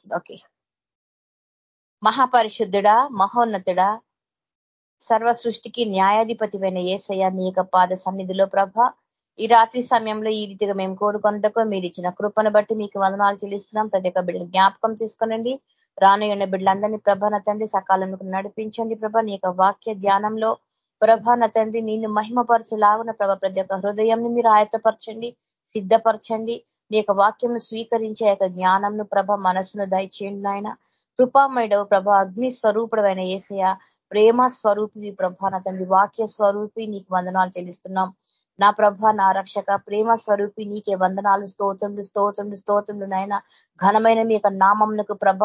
వచ్చింది ఓకే. మహాపరిశుద్ధుడా మహోన్నతుడా సర్వ సృష్టికి న్యాయాధిపతివైన ఏసయ్య నీ యొక్క పాద సన్నిధిలో ప్రభ ఈ రాత్రి సమయంలో ఈ రీతిగా మేము కోరుకున్నటకు మీరు ఇచ్చిన కృపను బట్టి మీకు వందనాలు చెల్లిస్తున్నాం. ప్రతి ఒక్క బిడ్డను జ్ఞాపకం చేసుకోనండి. రానున్న బిడ్డలందరినీ ప్రభ తండ్రి సకాలంలో నడిపించండి ప్రభ. నీ యొక్క వాక్య ధ్యానంలో ప్రభ తండ్రి నిన్ను మహిమపరచలాగున ప్రభ ప్రతి ఒక్క హృదయంని మీరు ఆయత్తపరచండి సిద్ధపరచండి. నీ యొక్క వాక్యం స్వీకరించే యొక్క జ్ఞానంను ప్రభ మనసును దయచేయండి నాయన. కృపామయుడవు ప్రభ అగ్ని స్వరూపుడమైన అయిన ఏసయ ప్రేమ స్వరూపి ప్రభ నా తండ్రి వాక్య స్వరూపి నీకు వందనాలు చెల్లిస్తున్నాం. నా ప్రభ నా రక్షక ప్రేమ స్వరూపి నీకే వందనాలు స్తోత్రములు స్తోత్రములు స్తోత్రములు నాయన. ఘనమైన మీ యొక్క నామంకు ప్రభ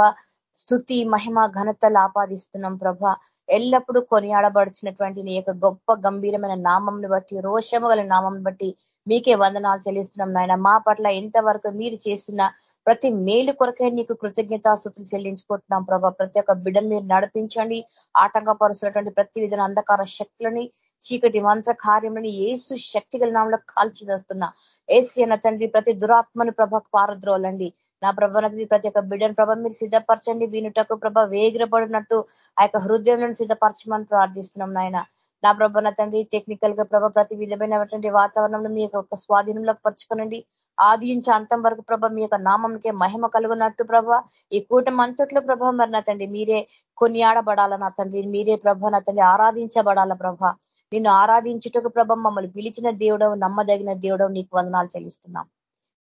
స్థుతి మహిమ ఘనతలు ఆపాదిస్తున్నాం ప్రభ. ఎల్లప్పుడూ కొనియాడబడుచున్నటువంటి నీ యొక్క గొప్ప గంభీరమైన నామంను బట్టి రోషము గల నామం బట్టి మీకే వందనాలు చెల్లిస్తున్నాం నాయన. మా పట్ల ఇంతవరకు మీరు చేసిన ప్రతి మేలు కొరకే నీకు కృతజ్ఞతాస్థుతులు చెల్లించుకుంటున్నాం ప్రభా. ప్రతి ఒక్క బిడ్డను మీరు నడిపించండి. ఆటంకపరుస్తున్నటువంటి ప్రతి విధన అంధకార శక్తులని చీకటి మంత్ర కార్యములని ఏసు శక్తి గల నామంలో కాల్చి వేస్తున్నా. ఏసు అన్న తండ్రి ప్రతి దురాత్మను ప్రభ పారద్రోలండి. నా ప్రభ ప్రతి ఒక్క బిడ్డను ప్రభ మీరు సిద్ధపరచండి. వీనుటకు ప్రభ వేగిరపడినట్టు ఆ యొక్క హృదయం సిద్ధపరచమని ప్రార్థిస్తున్నాం నాయన. నా ప్రభ నా తండ్రి టెక్నికల్గా ప్రభ ప్రతి విలువైనటువంటి వాతావరణంలో మీ యొక్క స్వాధీనంలోకి పరుచుకోనండి. ఆది నుంచి అంతం వరకు ప్రభ మీ యొక్క నామంకే మహిమ కలుగునట్టు ప్రభ. ఈ కూటమి అంతట్లో ప్రభ మరి నా తండ్రి మీరే కొనియాడబడాల నా తండ్రి? మీరే ప్రభ నా తండ్రి ఆరాధించబడాల ప్రభ? నిన్ను ఆరాధించుటకు ప్రభ మమ్మల్ని పిలిచిన దేవుడవు నమ్మదగిన దేవుడవు నీకు వందనాలు చెల్లిస్తున్నాం.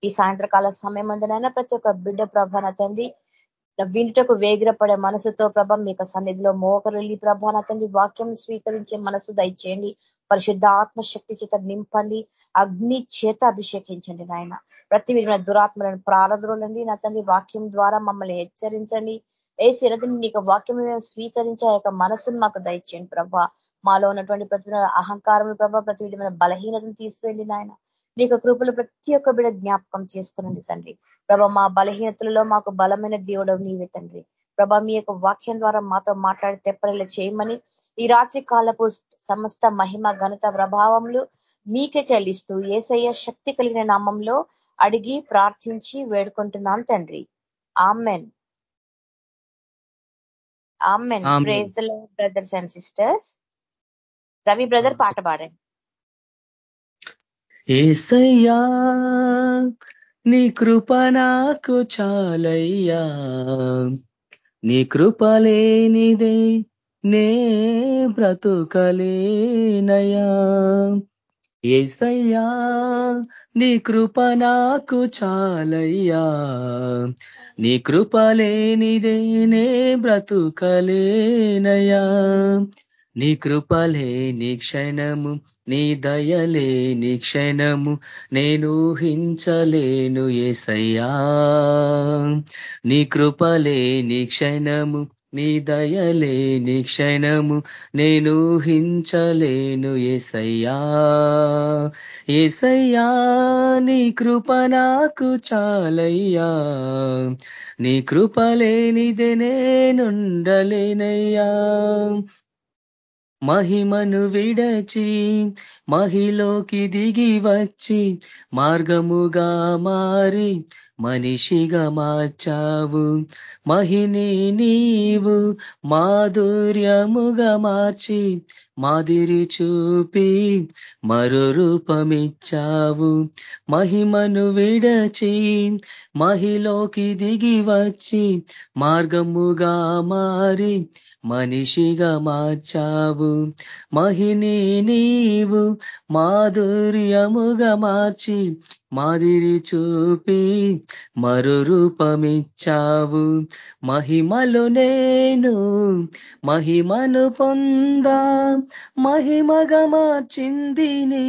ఈ సాయంత్రకాల సమయం అందనైనా ప్రతి ఒక్క బిడ్డ ప్రభ నా తండ్రి వింటకు వేగిరపడే మనసుతో ప్రభ మీకు సన్నిధిలో మోకరుల్లి ప్రభ నా తండ్రి వాక్యం స్వీకరించే మనసు దయచేయండి. పరిశుద్ధ ఆత్మశక్తి చేత నింపండి. అగ్ని చేత అభిషేకించండి నాయన. ప్రతి విధమైన దురాత్మలను ప్రారద్రోలండి నా తండ్రి వాక్యం ద్వారా మమ్మల్ని హెచ్చరించండి. ఏ శిరతిని నీకు వాక్యం స్వీకరించే యొక్క మనసును మాకు దయచేయండి ప్రభ. మాలో ఉన్నటువంటి ప్రతి అహంకారం ప్రభ ప్రతి విధమైన బలహీనతను తీసివేయండి నాయన. నీకు కృపలు ప్రతి ఒక్క బిడ జ్ఞాపకం చేసుకునండి తండ్రి. ప్రభ మా బలహీనతలలో మాకు బలమైన దేవుడవు నీవే తండ్రి. ప్రభ మీ యొక్క వాక్యం ద్వారా మాతో మాట్లాడి తెప్పరిలో చేయమని ఈ రాత్రి కాలపు సమస్త మహిమ ఘనత ప్రభావములు మీకే చెల్లిస్తూ ఏసయ్య శక్తి కలిగిన నామంలో అడిగి ప్రార్థించి వేడుకుంటున్నాం తండ్రి. Amen. Amen. Praise the brothers and sisters. Ravi brother పాట పాడండి. ఏసయ్యా నీ కృప నాకు చాలయ్యా. నీ కృప లేనిదే నే బ్రతుకలేనయా ఏసయ్యా నీ కృప నాకు చాలయ్యా. నీ కృప లేనిదే నే బ్రతుకలేనయా నీ కృపలే నీ క్షణము నీ దయలే నీ క్షణము నేను హించలేను ఏసయ్యా. నీ కృపలే నీ క్షణము నీ దయలే నీ క్షణము నేను హించలేను ఏసయ్యా. ఏసయ్యా నీ కృప నాకు చాలయ్యా. నీ కృపలేనిదే నేనుండలేనయ్యా. మహిమను విడచి మహిలోకి దిగి వచ్చి మార్గముగా మారి మనిషిగా మార్చావు. మహిని నీవు మాధుర్యముగా మార్చి మాదిరి చూపి మరో రూపమిచ్చావు. మహిమను విడచి మహిలోకి దిగి వచ్చి మార్గముగా మారి మనిషిగా మార్చావు. మహిని నీవు మాధుర్యముగా మార్చి మాదిరి చూపి మరు రూపమిచ్చావు. మహిమలు నేను మహిమను పొందా మహిమగా మార్చింది నీ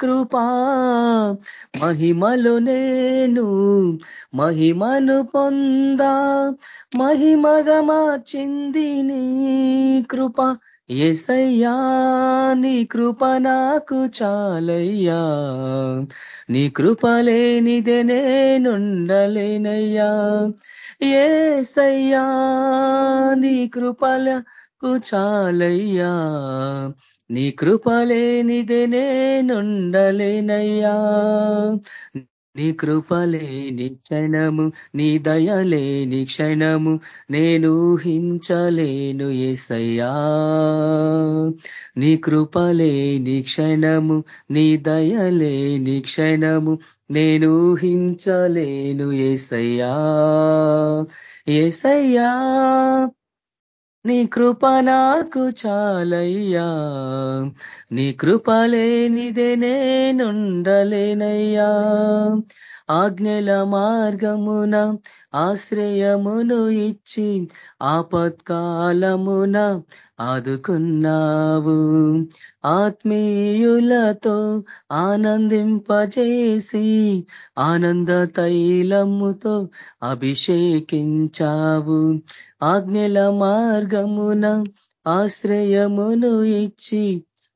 కృపా. మహిమలు నేను మహిమను పొందా మహిమగా మార్చింది నీ కృప. ఎసయ్యా నీ కృప నాకు చాలయ్యా. నీ కృప లేనిదే నేనుండలేనయ్యా. ఏసయ్యా నీ కృపలకు చాలయ్యా. నీ కృప లేనిదే నేనుండలేనయ్యా. నీ కృపలే నీ క్షణము నీ దయలే నీ క్షణము నేను ఊహించలేను ఏసయ్యా. నీ కృపలే నీ క్షణము నీ దయలే నిక్షణము నేను ఊహించలేను ఏసయ్యా. ఏసయ్యా నీ కృప నాకు చాలయ్యా. నీ కృప లేనిదే నేనుండలేనయ్యా. ఆజ్ఞల మార్గమున ఆశ్రయమును ఇచ్చి ఆపత్కాలమున ఆదుకున్నావు. ఆత్మీయులతో ఆనందింపజేసి ఆనంద తైలముతో అభిషేకించావు. ఆజ్ఞల మార్గమున ఆశ్రయమును ఇచ్చి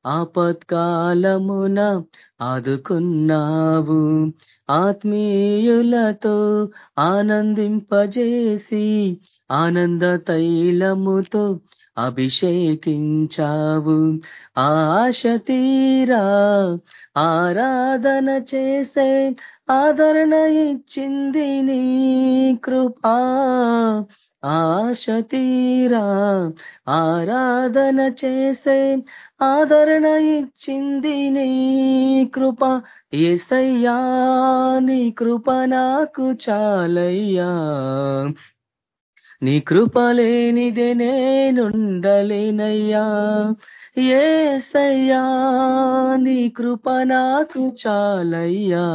ఆపత్కాలమున ఆదుకున్నావు. ఆత్మీయులతో ఆనందింపజేసి ఆనంద తైలముతో అభిషేకించావు. ఆశ తీరా ఆరాధన చేసే ఆదరణ ఇచ్చింది నీ కృపా. ఆశ తీరా ఆరాధన చేసే ఆదరణ ఇచ్చింది నీ కృప. ఏసయ్యా నీ కృప నాకు చాలయ్యా. నీ కృపలేనిదే నేనుండలేనయ్యా. ఏసయ్యా నీ కృప నాకు చాలయ్యా.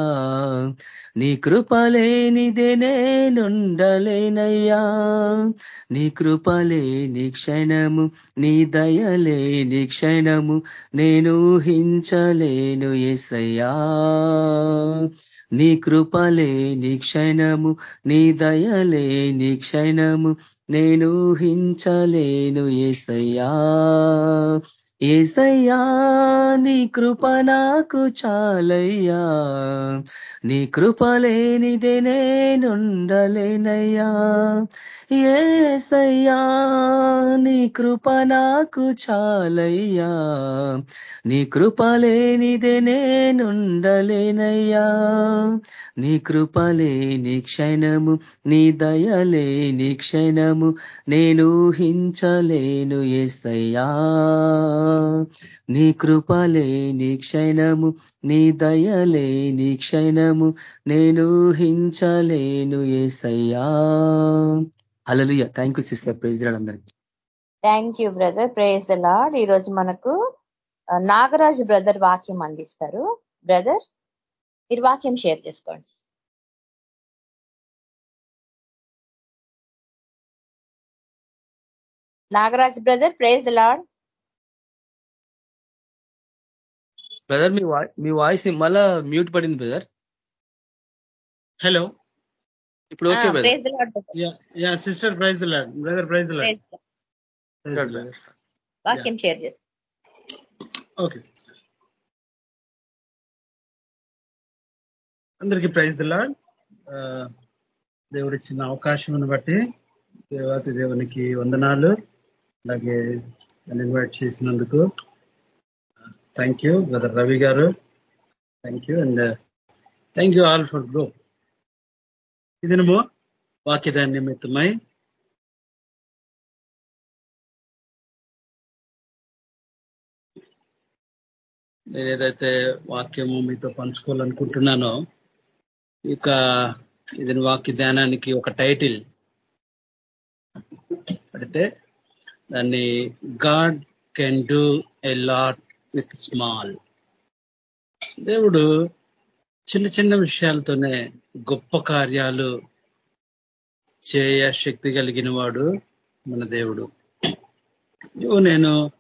నీ కృపలేనిదే నేనుండలేనయ్యా. నీ కృపలేని క్షణము నీ దయలేని క్షణము నేను ఊహించలేను ఎసయ్యా నీ కృపలే నీ క్షణము నీ దయలే నీ క్షణము నేను ఊహించలేను ఏసయ్యా. ఏసయ్యా నీ కృప నాకు చాలయ్యా. నీ కృప లేనిదే నేనుండలేనయ్యా. ఏసయ్యా నీ కృప నాకు చాలయ్యా. నీ కృప లేనిదే నేనుండలేనయ్యా. నీ కృపలే నీ క్షణము నీ దయలే క్షణము నేను ఊహించలేను ఎసయ్యా నీ కృపలే నీ క్షణము నీ దయలే క్షణము నేను ఊహించలేను ఎసయ్యా hallelujah thank you sister praise అందరికి. Thank you brother praise the Lord ఈ రోజు మనకు నాగరాజు బ్రదర్ వాక్యం అందిస్తారు. బ్రదర్ మీరు వాక్యం షేర్ చేసుకోండి. Nagaraj brother praise the Lord brother మీ మీ వాయిస్ మళ్ళా మ్యూట్ పడింది బ్రదర్ హలో ఇప్పుడు okay yeah sister praise brother praise వాక్యం షేర్ చేసుకో ఓకే సిస్టర్. అందరికి ప్రైజ్ ద లాడ్ దేవుడు ఇచ్చిన అవకాశం బట్టి దేవాతి దేవునికి వందనాలు. అలాగే ఇన్వైట్ చేసినందుకు thank you brother Ravi garu. Thank you and thank you all for grow ఈ దినము వాక్యదాన్ని నిమిత్తమై నేను ఏదైతే వాక్యము మీతో పంచుకోవాలనుకుంటున్నానో ఇక ఇది వాక్య ధ్యానానికి ఒక టైటిల్ పడితే దాన్ని God can do a lot with small. దేవుడు చిన్న చిన్న విషయాలతోనే గొప్ప కార్యాలు చేయ శక్తి కలిగిన వాడు మన దేవుడు. నేను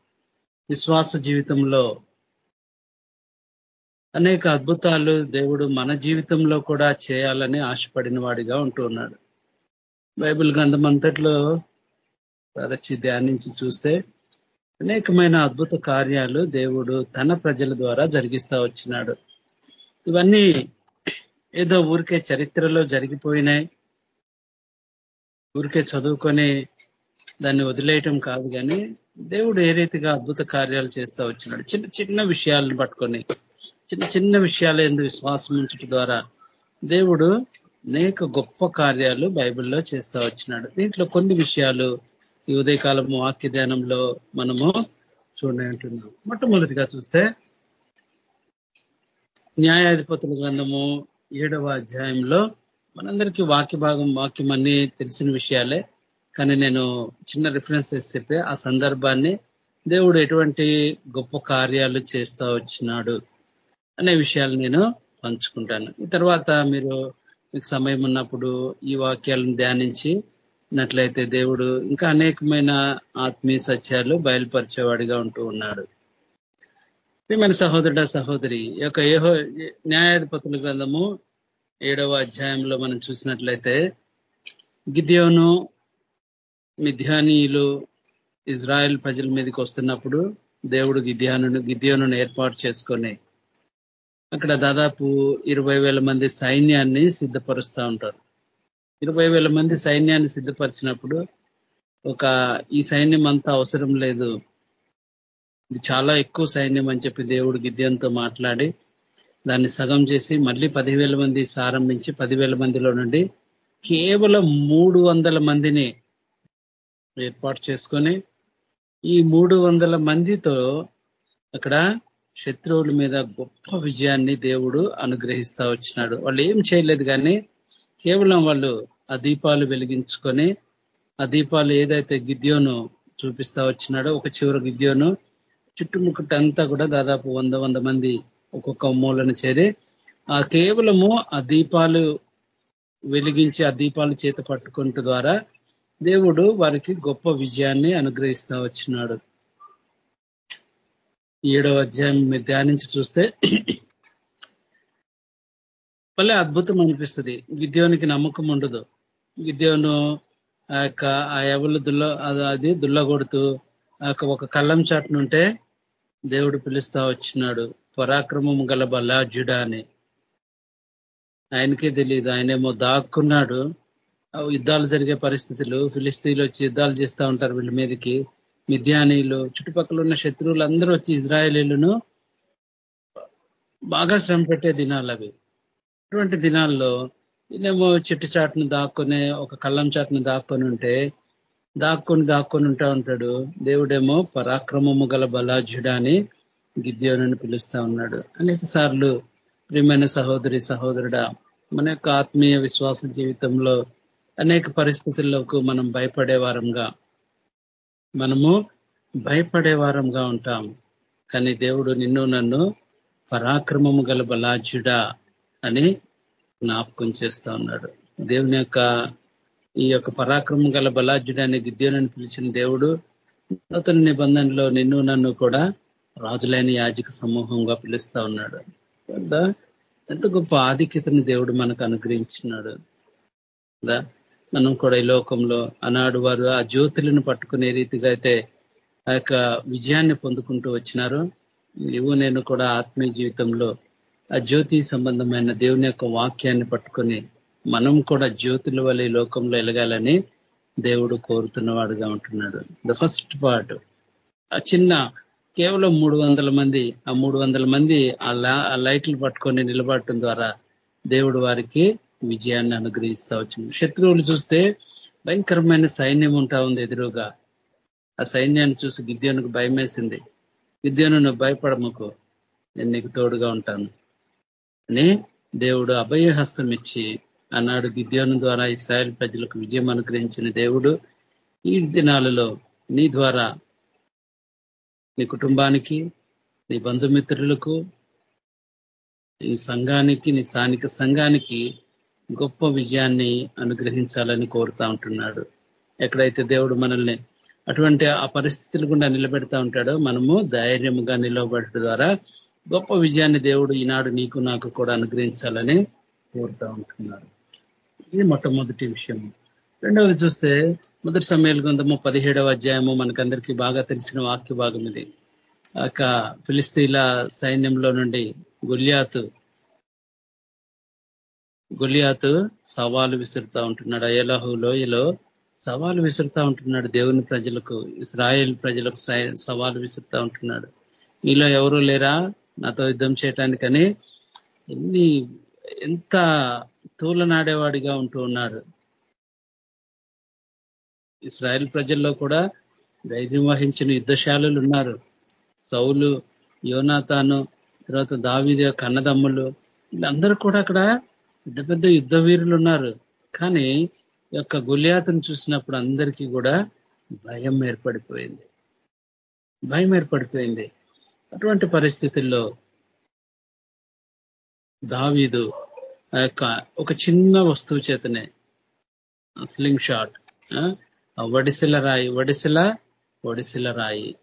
విశ్వాస జీవితంలో అనేక అద్భుతాలు దేవుడు మన జీవితంలో కూడా చేయాలని ఆశపడిన వాడిగా ఉంటూ ఉన్నాడు. బైబిల్ గ్రంథం అంతట్లో తరచి ధ్యానించి చూస్తే అనేకమైన అద్భుత కార్యాలు దేవుడు తన ప్రజల ద్వారా జరిగిస్తా వచ్చినాడు. ఇవన్నీ ఏదో ఊరికే చరిత్రలో జరిగిపోయినాయి. ఊరికే చదువుకొని దాన్ని వదిలేయటం కాదు కానీ దేవుడు ఏ రీతిగా అద్భుత కార్యాలు చేస్తూ వచ్చినాడు. చిన్న చిన్న విషయాలను పట్టుకొని చిన్న చిన్న విషయాలు ఎందుకు విశ్వాసం ఉంచడం ద్వారా దేవుడు అనేక గొప్ప కార్యాలు బైబిల్లో చేస్తూ వచ్చినాడు. దీంట్లో కొన్ని విషయాలు ఈ ఉదయకాలం వాక్య ధ్యానంలో మనము చూడంటున్నాం మొట్టమొదటిగా చూస్తే న్యాయాధిపతుల గ్రంథము ఏడవ అధ్యాయంలో మనందరికీ వాక్య భాగం వాక్యం అన్ని తెలిసిన విషయాలే. కానీ నేను చిన్న రిఫరెన్సెస్ చెప్పే ఆ సందర్భాన్ని దేవుడు ఎటువంటి గొప్ప కార్యాలు చేస్తూ వచ్చినాడు అనే విషయాలు నేను పంచుకుంటాను. ఈ తర్వాత మీరు మీకు సమయం ఉన్నప్పుడు ఈ వాక్యాలను ధ్యానించి నట్లయితే దేవుడు ఇంకా అనేకమైన ఆత్మీయ సత్యాలు బయలుపరిచేవాడిగా ఉంటూ ఉన్నాడు. ప్రియమైన సహోదరుడ సహోదరి యొక్క ఏహో న్యాయాధిపతుల గ్రంథము ఏడవ అధ్యాయంలో మనం చూసినట్లయితే గిద్యోను మిథ్యానీయులు ఇజ్రాయెల్ ప్రజల మీదకి వస్తున్నప్పుడు దేవుడు గిద్యాను గిద్యోను ఏర్పాటు చేసుకొని అక్కడ దాదాపు ఇరవై వేల మంది సైన్యాన్ని సిద్ధపరుస్తూ ఉంటారు. ఇరవై వేల మంది సైన్యాన్ని సిద్ధపరిచినప్పుడు ఒక ఈ సైన్యం అంతా అవసరం లేదు ఇది చాలా ఎక్కువ సైన్యం అని చెప్పి దేవుడు గిద్యంతో మాట్లాడి దాన్ని సగం చేసి మళ్ళీ పదివేల మంది ప్రారంభించి పదివేల మందిలో నుండి కేవలం మూడు వందల మందిని ఏర్పాటు చేసుకొని ఈ మూడు వందల మందితో అక్కడ శత్రువుల మీద గొప్ప విజయాన్ని దేవుడు అనుగ్రహిస్తా వచ్చినాడు. వాళ్ళు ఏం చేయలేదు కానీ కేవలం వాళ్ళు ఆ దీపాలు వెలిగించుకొని ఆ దీపాలు ఏదైతే గిద్యోను చూపిస్తా వచ్చినాడో ఒక చివరి గిద్యోను చుట్టుముక్కటంతా కూడా దాదాపు వంద వంద మంది ఒక్కొక్క మూలను చేరి ఆ కేవలము ఆ దీపాలు వెలిగించి ఆ దీపాలు చేత పట్టుకుంటూ ద్వారా దేవుడు వారికి గొప్ప విజయాన్ని అనుగ్రహిస్తా వచ్చినాడు. ఏడవ అధ్యాయం మీరు ధ్యానించి చూస్తే భలే అద్భుతం అనిపిస్తుంది. గిద్యోనికి నమ్మకం ఉండదు. గిద్యోను ఆ యొక్క ఆ ఎవలు దుల్ల అది దుల్లగొడుతూ ఒక కళ్ళం చాటునుంటే దేవుడు పిలుస్తా వచ్చినాడు. పరాక్రమం గల బలాజుడా అని. ఆయనకే తెలియదు ఆయనేమో దాక్కున్నాడు. యుద్ధాలు జరిగే పరిస్థితులు ఫిలిస్తీన్లు వచ్చి యుద్ధాలు చేస్తూ ఉంటారు వీళ్ళ మీదకి. మిథ్యానీలు చుట్టుపక్కల ఉన్న శత్రువులు అందరూ వచ్చి ఇజ్రాయేలీలను బాగా శ్రమ పెట్టే దినాలు అవి. అటువంటి దినాల్లో ఈయనేమో చెట్టు చాటును దాక్కునే ఒక కళ్ళం చాటును దాక్కొని ఉంటే దాక్కొని దాక్కొని ఉంటా ఉంటాడు. దేవుడేమో పరాక్రమము గల బలాజుడా అని గిద్యోనని పిలుస్తా ఉన్నాడు. అనేక సార్లు ప్రియమైన సహోదరి సహోదరుడా మన యొక్క ఆత్మీయ విశ్వాస జీవితంలో అనేక పరిస్థితుల్లోకు మనం భయపడే వారంగా మనము భయపడే వారంగా ఉంటాం. కానీ దేవుడు నిన్ను నన్ను పరాక్రమము గల బలాజుడా అని జ్ఞాపకం చేస్తా ఉన్నాడు. దేవుని యొక్క ఈ యొక్క పరాక్రమం గల బలాజ్యుడాన్ని గిద్యోనని పిలిచిన దేవుడు నూతన నిబంధనలో నిన్ను నన్ను కూడా రాజులైన యాజక సమూహంగా పిలుస్తా ఉన్నాడు. ఎంత గొప్ప ఆధిక్యతను దేవుడు మనకు అనుగ్రహించినాడు. మనం కూడా ఈ లోకంలో ఆనాడు వారు ఆ జ్యోతులను పట్టుకునే రీతిగా అయితే ఆ యొక్క విజయాన్ని పొందుకుంటూ వచ్చినారు. నీవు నేను కూడా ఆత్మీయ జీవితంలో ఆ జ్యోతి సంబంధమైన దేవుని యొక్క వాక్యాన్ని పట్టుకొని మనం కూడా జ్యోతుల వల్ల లోకంలో ఎలగాలని దేవుడు కోరుతున్నవాడుగా ఉంటున్నాడు. ద ఫస్ట్ పార్ట్ ఆ చిన్న కేవలం మూడు వందల మంది ఆ మూడు వందల మంది ఆ లైట్లు పట్టుకొని నిలబడటం ద్వారా దేవుడు వారికి విజయాన్ని అనుగ్రహిస్తా వచ్చింది. శత్రువులు చూస్తే భయంకరమైన సైన్యం ఉంటా ఉంది ఎదురుగా. ఆ సైన్యాన్ని చూసి గిద్యోనుకు భయం వేసింది గిద్యోను నువ్వు భయపడముకు నేను నీకు తోడుగా ఉంటాను. అని దేవుడు అభయహస్తం ఇచ్చి ఆనాడు గిద్యోను ద్వారా ఇస్రాయల్ ప్రజలకు విజయం అనుగ్రహించిన దేవుడు. ఈ దినాలలో నీ ద్వారా నీ కుటుంబానికి నీ బంధుమిత్రులకు నీ సంఘానికి నీ స్థానిక సంఘానికి గొప్ప విజయాన్ని అనుగ్రహించాలని కోరుతా ఉంటున్నాడు. ఎక్కడైతే దేవుడు మనల్ని అటువంటి ఆ పరిస్థితులు గుండా నిలబెడతా ఉంటాడో మనము ధైర్యముగా నిలబడటం ద్వారా గొప్ప విజయాన్ని దేవుడు ఈనాడు నీకు నాకు కూడా అనుగ్రహించాలని కోరుతా ఉంటున్నాడు. ఇది మొట్టమొదటి విషయం. రెండవది చూస్తే మొదటి సమయాల గ్రంథము పదిహేడవ అధ్యాయము మనకందరికీ బాగా తెలిసిన వాక్య భాగం ఇది. ఒక ఫిలిస్తీన్ల సైన్యంలో నుండి గుల్యాతు గులియాతు సవాలు విసురుతా ఉంటున్నాడు. అయలహు లోయలో సవాలు విసురుతా ఉంటున్నాడు దేవుని ప్రజలకు ఇస్రాయేల్ ప్రజలకు సవాలు విసురుతా ఉంటున్నాడు. మీలో ఎవరు లేరా? నాతో యుద్ధం చేయటానికని? ఎన్ని ఎంత తూలనాడేవాడిగా ఉంటూ ఉన్నాడు ఇస్రాయల్ ప్రజల్లో కూడా ధైర్యం వహించిన యుద్ధశాలలు ఉన్నారు. సౌలు యోనాతాను తర్వాత దావిది యొక్క వీళ్ళందరూ కూడా అక్కడ పెద్ద పెద్ద యుద్ధ వీరులు ఉన్నారు. కానీ ఈ యొక్క గుళ్యాతను చూసినప్పుడు అందరికీ కూడా భయం ఏర్పడిపోయింది. భయం ఏర్పడిపోయింది. అటువంటి పరిస్థితుల్లో దావీదు ఆ యొక్క ఒక చిన్న వస్తువు చేతనే. స్లింగ్ షాట్ వడిసిల రాయి వడిసిల వడిసిల రాయి.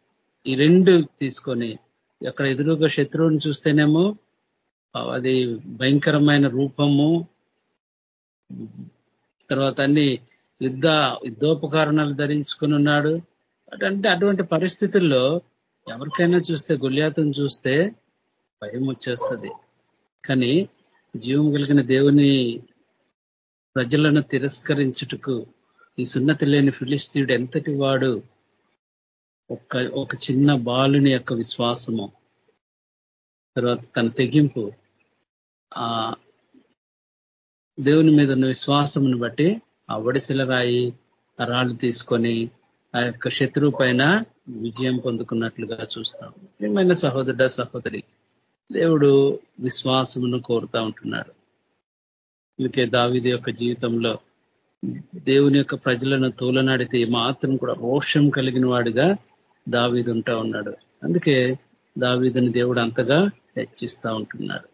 ఈ రెండు తీసుకొని అక్కడ ఎదురుగా శత్రువుని చూస్తేనేమో అది భయంకరమైన రూపము. తర్వాత అన్ని యుద్ధ యుద్ధోపకరణాలు ధరించుకుని ఉన్నాడు. అంటే అటువంటి పరిస్థితుల్లో ఎవరికైనా చూస్తే గుళ్యాతను చూస్తే భయం వచ్చేస్తుంది. కానీ జీవం కలిగిన దేవుని ప్రజలను తిరస్కరించుటకు ఈ సున్నతి లేని ఫిలిస్తీయుడు ఎంతటి వాడు? ఒక ఒక చిన్న బాలుని యొక్క విశ్వాసము. తర్వాత తన తెగింపు. ఆ దేవుని మీద ఉన్న విశ్వాసమును బట్టి ఆ ఒడిశిల రాయి రాళ్ళు తీసుకొని ఆ యొక్క శత్రువు పైన విజయం పొందుకున్నట్లుగా చూస్తాం. ఏమైనా సహోదరుడ సహోదరి దేవుడు విశ్వాసమును కోరుతా ఉంటున్నాడు. అందుకే దావిది యొక్క జీవితంలో దేవుని యొక్క ప్రజలను తోలనాడితే మాత్రం కూడా రోషం కలిగిన వాడిగా దావీదు ఉంటా ఉన్నాడు. అందుకే దావీదుని దేవుడు అంతగా హెచ్చిస్తా ఉంటున్నాడు.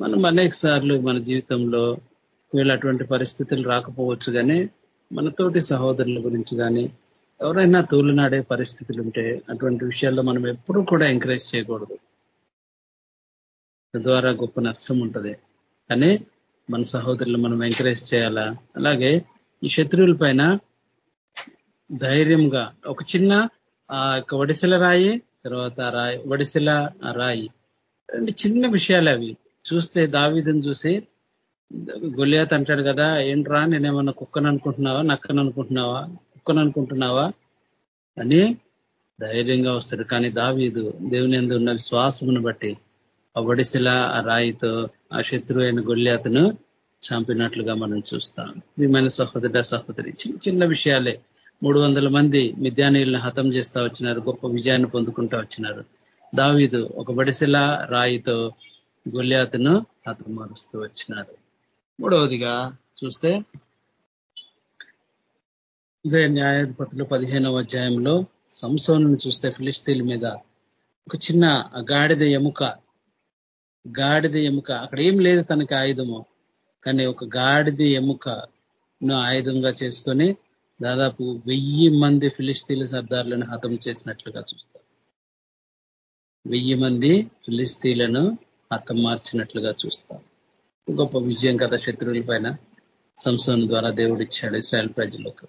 మనం అనేక సార్లు మన జీవితంలో వీళ్ళు అటువంటి పరిస్థితులు రాకపోవచ్చు కానీ మన తోటి సహోదరుల గురించి కానీ ఎవరైనా తోలునాడే పరిస్థితులు ఉంటే అటువంటి విషయాల్లో మనం ఎప్పుడూ కూడా ఎంకరేజ్ చేయకూడదు. తద్వారా గొప్ప నష్టం ఉంటుంది. కానీ మన సహోదరులు మనం ఎంకరేజ్ చేయాలా? అలాగే ఈ శత్రువుల పైన ధైర్యంగా ఒక చిన్న ఆ యొక్క వడిసెల రాయి తర్వాత రాయి వడిసెల రాయి. రెండు చిన్న విషయాలు అవి. చూస్తే దావీదని చూసి గొలియాత్ అంటాడు కదా ఏంట్రా నేనేమన్నా కుక్కను అనుకుంటున్నావా నక్కను అనుకుంటున్నావా కుక్కను అనుకుంటున్నావా? అని ధైర్యంగా వస్తాడు. కానీ దావీదు దేవుని ఎందు ఉన్న విశ్వాసమును బట్టి ఒడిశిల ఆ రాయితో ఆ శత్రువు అయిన గొల్యాతను చంపినట్లుగా మనం చూస్తాం. ప్రియమైన సహోదర సహోదరి చిన్న చిన్న విషయాలే. మూడు వందల మంది మిద్యానీయులను హతం చేస్తా వచ్చినారు గొప్ప విజయాన్ని పొందుకుంటా వచ్చినారు. దావీదు ఒక బడిసెల రాయితో గొల్యాతును హతమారుస్తూ వచ్చినారు. మూడవదిగా చూస్తే ఇదే న్యాయాధిపతులు పదిహేనవ అధ్యాయంలో సంసోను చూస్తే ఫిలిస్తీన్ మీద ఒక చిన్న గాడిద ఎముక గాడిద ఎముక. అక్కడ ఏం లేదు తనకి ఆయుధము. కానీ ఒక గాడిద ఎముకను ఆయుధంగా చేసుకొని దాదాపు వెయ్యి మంది ఫిలిస్తీన్ల సర్దారులను హతం చేసినట్లుగా చూస్తారు. వెయ్యి మంది ఫిలిస్తీన్లను హతం మార్చినట్లుగా చూస్తాం గొప్ప విజయం కదా శత్రువుల పైన. సంస్థల ద్వారా దేవుడు ఇచ్చాడు ఇస్రాయల్ ప్రజలకు.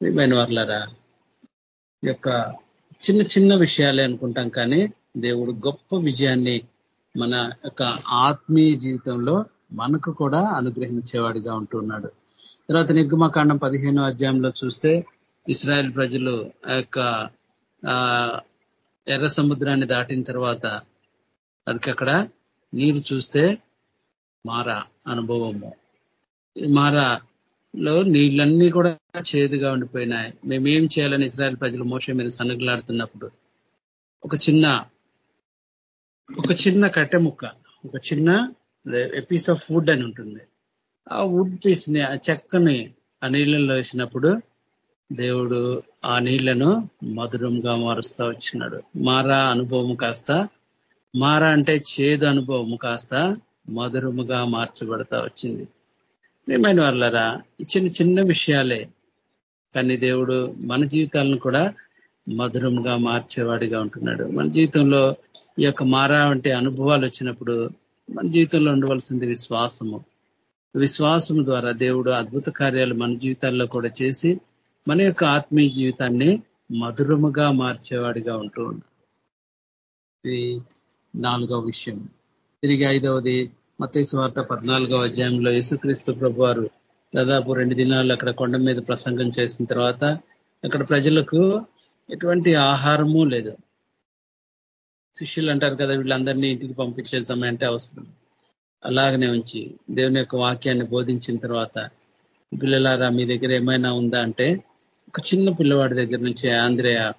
ప్రియమైన వర్లరా యొక్క చిన్న చిన్న విషయాలే అనుకుంటాం కానీ దేవుడు గొప్ప విజయాన్ని మన యొక్క ఆత్మీయ జీవితంలో మనకు కూడా అనుగ్రహించేవాడిగా ఉంటున్నాడు తర్వాత నిర్గమకాండం పదిహేనో అధ్యాయంలో చూస్తే ఇస్రాయల్ ప్రజలు ఆ యొక్క ఎర్ర సముద్రాన్ని దాటిన తర్వాత వారికి అక్కడ నీరు చూస్తే మారా అనుభవము. మారాలో నీళ్ళన్నీ కూడా చేదుగా ఉండిపోయినాయి. మేమేం చేయాలని ఇస్రాయల్ ప్రజలు మోసం మీద సన్నగిలాడుతున్నప్పుడు ఒక చిన్న ఒక చిన్న కట్టె ముక్క ఒక చిన్న పీస్ ఆఫ్ వుడ్ అని ఉంటుంది. ఆ వుడ్ పీస్ని ఆ చెక్కని ఆ నీళ్ళల్లో వేసినప్పుడు దేవుడు ఆ నీళ్ళను మధురంగా మారుస్తా వచ్చినాడు. మారా అనుభవం కాస్త మారా అంటే చేదు అనుభవం కాస్త మధురముగా మార్చబడతా వచ్చింది. ఏమైన వాళ్ళరా చిన్న చిన్న విషయాలే. కానీ దేవుడు మన జీవితాలను కూడా మధురంగా మార్చేవాడిగా ఉంటున్నాడు. మన జీవితంలో ఈ యొక్క మారా వంటి అనుభవాలు వచ్చినప్పుడు మన జీవితంలో ఉండవలసింది విశ్వాసము. విశ్వాసము ద్వారా దేవుడు అద్భుత కార్యాలు మన జీవితాల్లో కూడా చేసి మన యొక్క ఆత్మీయ జీవితాన్ని మధురముగా మార్చేవాడిగా ఉంటూ ఇది నాలుగవ విషయం. తిరిగి ఐదవది మతేసు వార్త పద్నాలుగవ అధ్యాయంలో యేసుక్రీస్తు ప్రభు వారు దాదాపు రెండు దినాలు అక్కడ కొండ మీద ప్రసంగం చేసిన తర్వాత అక్కడ ప్రజలకు ఎటువంటి ఆహారము లేదు. శిష్యులు అంటారు కదా వీళ్ళందరినీ ఇంటికి పంపించేద్దామంటే అవసరం. అలాగనే ఉంచి దేవుని యొక్క వాక్యాన్ని బోధించిన తర్వాత పిల్లలారా మీ దగ్గర ఏమైనా ఉందా? అంటే ఒక చిన్న పిల్లవాడి దగ్గర నుంచి ఆంధ్రేయ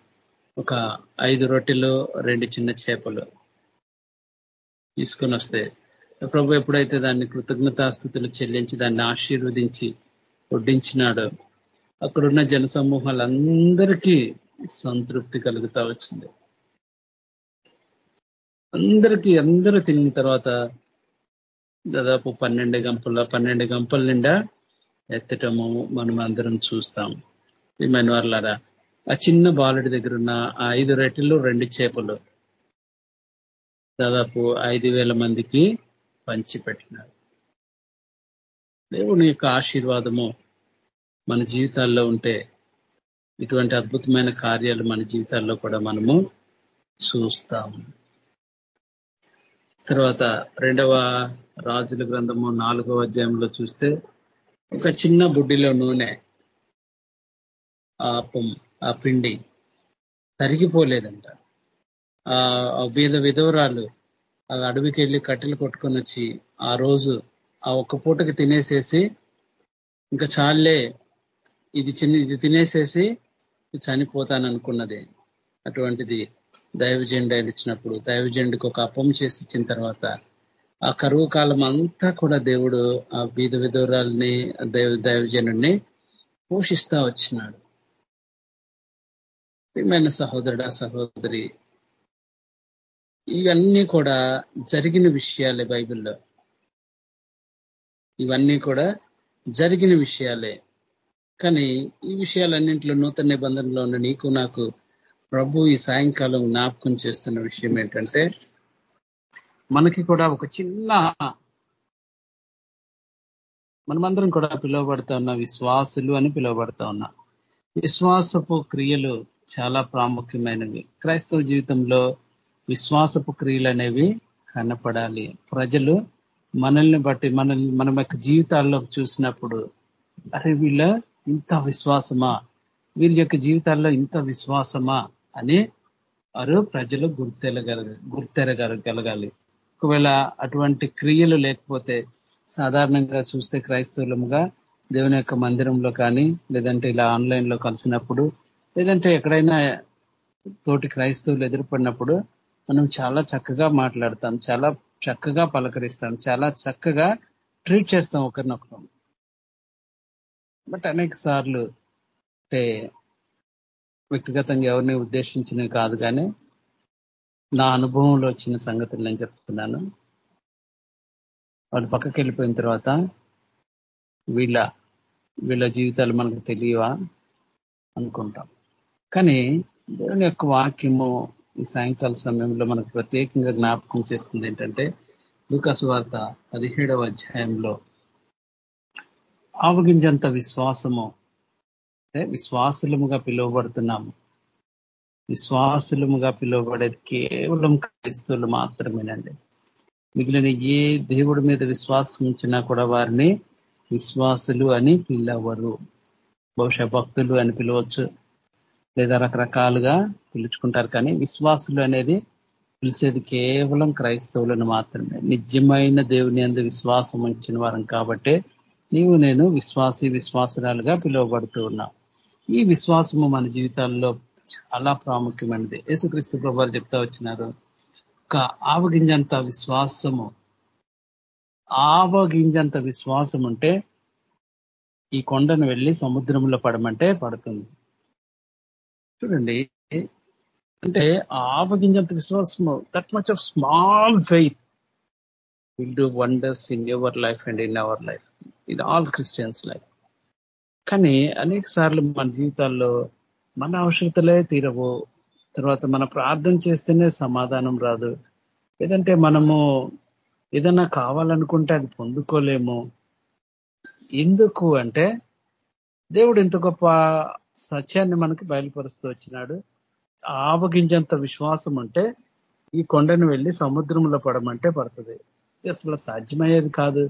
ఒక ఐదు రొట్టెలు రెండు చిన్న చేపలు తీసుకొని వస్తే ప్రభు ఎప్పుడైతే దాన్ని కృతజ్ఞతాస్థుతులు చెల్లించి దాన్ని ఆశీర్వదించి వడ్డించినాడో అక్కడున్న జన సమూహాలందరికీ సంతృప్తి కలుగుతా వచ్చింది. అందరికీ అందరూ తిన్న తర్వాత దాదాపు పన్నెండు గంపల పన్నెండు గంపల నిండా ఎత్తటము మనం అందరం చూస్తాం. ఈమెన్ వాళ్ళారా ఆ చిన్న బాలుడి దగ్గర ఉన్న ఆ ఐదు రెట్టెలు రెండు చేపలు దాదాపు ఐదు వేల మందికి పంచిపెట్టినారు. దేవుని యొక్క ఆశీర్వాదము మన జీవితాల్లో ఉంటే ఇటువంటి అద్భుతమైన కార్యాలు మన జీవితాల్లో కూడా మనము చూస్తాం. తర్వాత రెండవ రాజుల గ్రంథము నాలుగవ అధ్యాయంలో చూస్తే ఒక చిన్న బుడ్డిలో నూనె ఆ ఆ పిండి తరిగిపోలేదంట. ఆ వేద విధవరాలు ఆ అడవికి వెళ్ళి కట్టెలు కొట్టుకొని వచ్చి ఆ రోజు ఆ ఒక్క పూటకి తినేసేసి ఇంకా చాలే ఇది చిన్న ఇది తినేసేసి చనిపోతాననుకున్నది అటువంటిది దైవజెండా ఇచ్చినప్పుడు దైవజెండుకి ఒక అప్పం చేసి ఇచ్చిన తర్వాత ఆ కరువు కాలం అంతా కూడా దేవుడు ఆ బీద విధవరాల్ని దైవ దైవజనుడిని పోషిస్తా వచ్చినాడు. ప్రియమైన సహోదరుడ సహోదరి ఇవన్నీ కూడా జరిగిన విషయాలే బైబిల్లో. ఇవన్నీ కూడా జరిగిన విషయాలే. కానీ ఈ విషయాలన్నింటిలో నూతన నిబంధనలో ఉన్న నీకు నాకు ప్రభు ఈ సాయంకాలం జ్ఞాపకం చేస్తున్న విషయం ఏంటంటే మనకి కూడా ఒక చిన్న మనమందరం కూడా పిలువబడతా ఉన్న విశ్వాసులు అని పిలువబడతా ఉన్నా. విశ్వాసపు క్రియలు చాలా ప్రాముఖ్యమైనవి. క్రైస్తవ జీవితంలో విశ్వాసపు క్రియలు అనేవి కనపడాలి. ప్రజలు మనల్ని బట్టి మనల్ని మన యొక్క జీవితాల్లో చూసినప్పుడు అరే వీళ్ళ ఇంత విశ్వాసమా? వీరి యొక్క జీవితాల్లో ఇంత విశ్వాసమా? అని వారు ప్రజలు గుర్తెరగల గుర్తెరగలగాలి. ఒకవేళ అటువంటి క్రియలు లేకపోతే సాధారణంగా చూస్తే క్రైస్తవులముగా దేవుని యొక్క మందిరంలో కానీ లేదంటే ఇలా ఆన్లైన్లో కలిసినప్పుడు లేదంటే ఎక్కడైనా తోటి క్రైస్తవులు ఎదురుపడినప్పుడు మనం చాలా చక్కగా మాట్లాడతాం చాలా చక్కగా పలకరిస్తాం చాలా చక్కగా ట్రీట్ చేస్తాం ఒకరినొకరు. బట్ అనేక సార్లు అంటే వ్యక్తిగతంగా ఎవరిని ఉద్దేశించినవి కాదు కానీ నా అనుభవంలో వచ్చిన సంగతులు నేను చెప్తున్నాను. వాళ్ళు పక్కకి వెళ్ళిపోయిన తర్వాత వీళ్ళ వీళ్ళ జీవితాలు మనకు తెలియవా అనుకుంటాం. కానీ దేవుని యొక్క వాక్యము ఈ సాయంకాల సమయంలో మనకు ప్రత్యేకంగా జ్ఞాపకం చేస్తుంది ఏంటంటే లూకాసు వార్త పదిహేడవ అధ్యాయంలో ఆవగింజంత విశ్వాసము విశ్వాసులముగా పిలువబడుతున్నాము. విశ్వాసులముగా పిలువబడేది కేవలం క్రైస్తవులు మాత్రమేనండి. మిగిలిన ఏ దేవుడి మీద విశ్వాసం ఉంచినా కూడా వారిని విశ్వాసులు అని పిలవరు. బహుశా భక్తులు అని పిలవచ్చు. లేదా రకరకాలుగా పిలుచుకుంటారు. కానీ విశ్వాసులు అనేది పిలిచేది కేవలం క్రైస్తవులను మాత్రమే. నిజమైన దేవుని అందు విశ్వాసం ఉంచిన వారం కాబట్టి నీవు నేను విశ్వాసి విశ్వాసురాలుగా పిలువబడుతూ ఉన్నావు. ఈ విశ్వాసము మన జీవితాల్లో చాలా ప్రాముఖ్యమైనది. యేసుక్రీస్తు ప్రభావాలు చెప్తా వచ్చినారు ఒక ఆవగింజంత విశ్వాసము ఆవగింజంత విశ్వాసం ఉంటే ఈ కొండను వెళ్ళి సముద్రంలో పడమంటే పడుతుంది. చూడండి అంటే ఆవగింజంత విశ్వాసము that much of small faith will do wonders in your life and in our life in all Christians life కానీ అనేక సార్లు మన జీవితాల్లో మన అవసరతలే తీరవు. తర్వాత మన ప్రార్థన చేస్తేనే సమాధానం రాదు. లేదంటే మనము ఏదన్నా కావాలనుకుంటే అది పొందుకోలేము. ఎందుకు అంటే దేవుడు ఎంత గొప్ప సత్యాన్ని మనకి బయలుపరుస్తూ వచ్చినాడు. ఆవగింజంత విశ్వాసం అంటే ఈ కొండను వెళ్ళి సముద్రంలో పడమంటే పడుతుంది. అసలు సాధ్యమయ్యేది కాదు.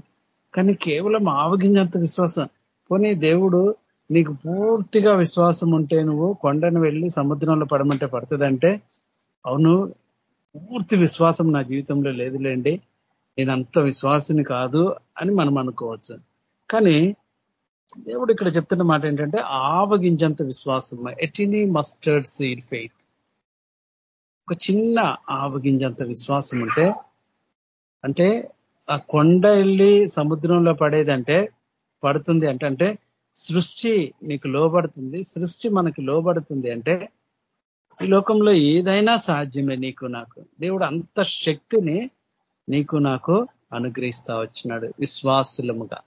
కానీ కేవలం ఆవగింజంత విశ్వాసం పోనీ దేవుడు నీకు పూర్తిగా విశ్వాసం ఉంటే నువ్వు కొండను వెళ్ళి సముద్రంలో పడమంటే పడుతుందంటే అవును పూర్తి విశ్వాసం నా జీవితంలో లేదులేండి. నేను అంత విశ్వాసిని కాదు అని మనం అనుకోవచ్చు. కానీ దేవుడు ఇక్కడ చెప్తున్న మాట ఏంటంటే ఆవగింజంత విశ్వాసం ఎటినీ మస్టర్డ్ సీడ్ ఫెయిత్. ఒక చిన్న ఆవగింజంత విశ్వాసం ఉంటే అంటే ఆ కొండ వెళ్ళి సముద్రంలో పడేదంటే పడుతుంది అంటే సృష్టి నీకు లోబడుతుంది సృష్టి మనకి లోబడుతుంది అంటే ఈ లోకంలో ఏదైనా సాధ్యమే నీకు నాకు. దేవుడు అంత శక్తిని నీకు నాకు అనుగ్రహిస్తా వచ్చినాడు విశ్వాసులముగా.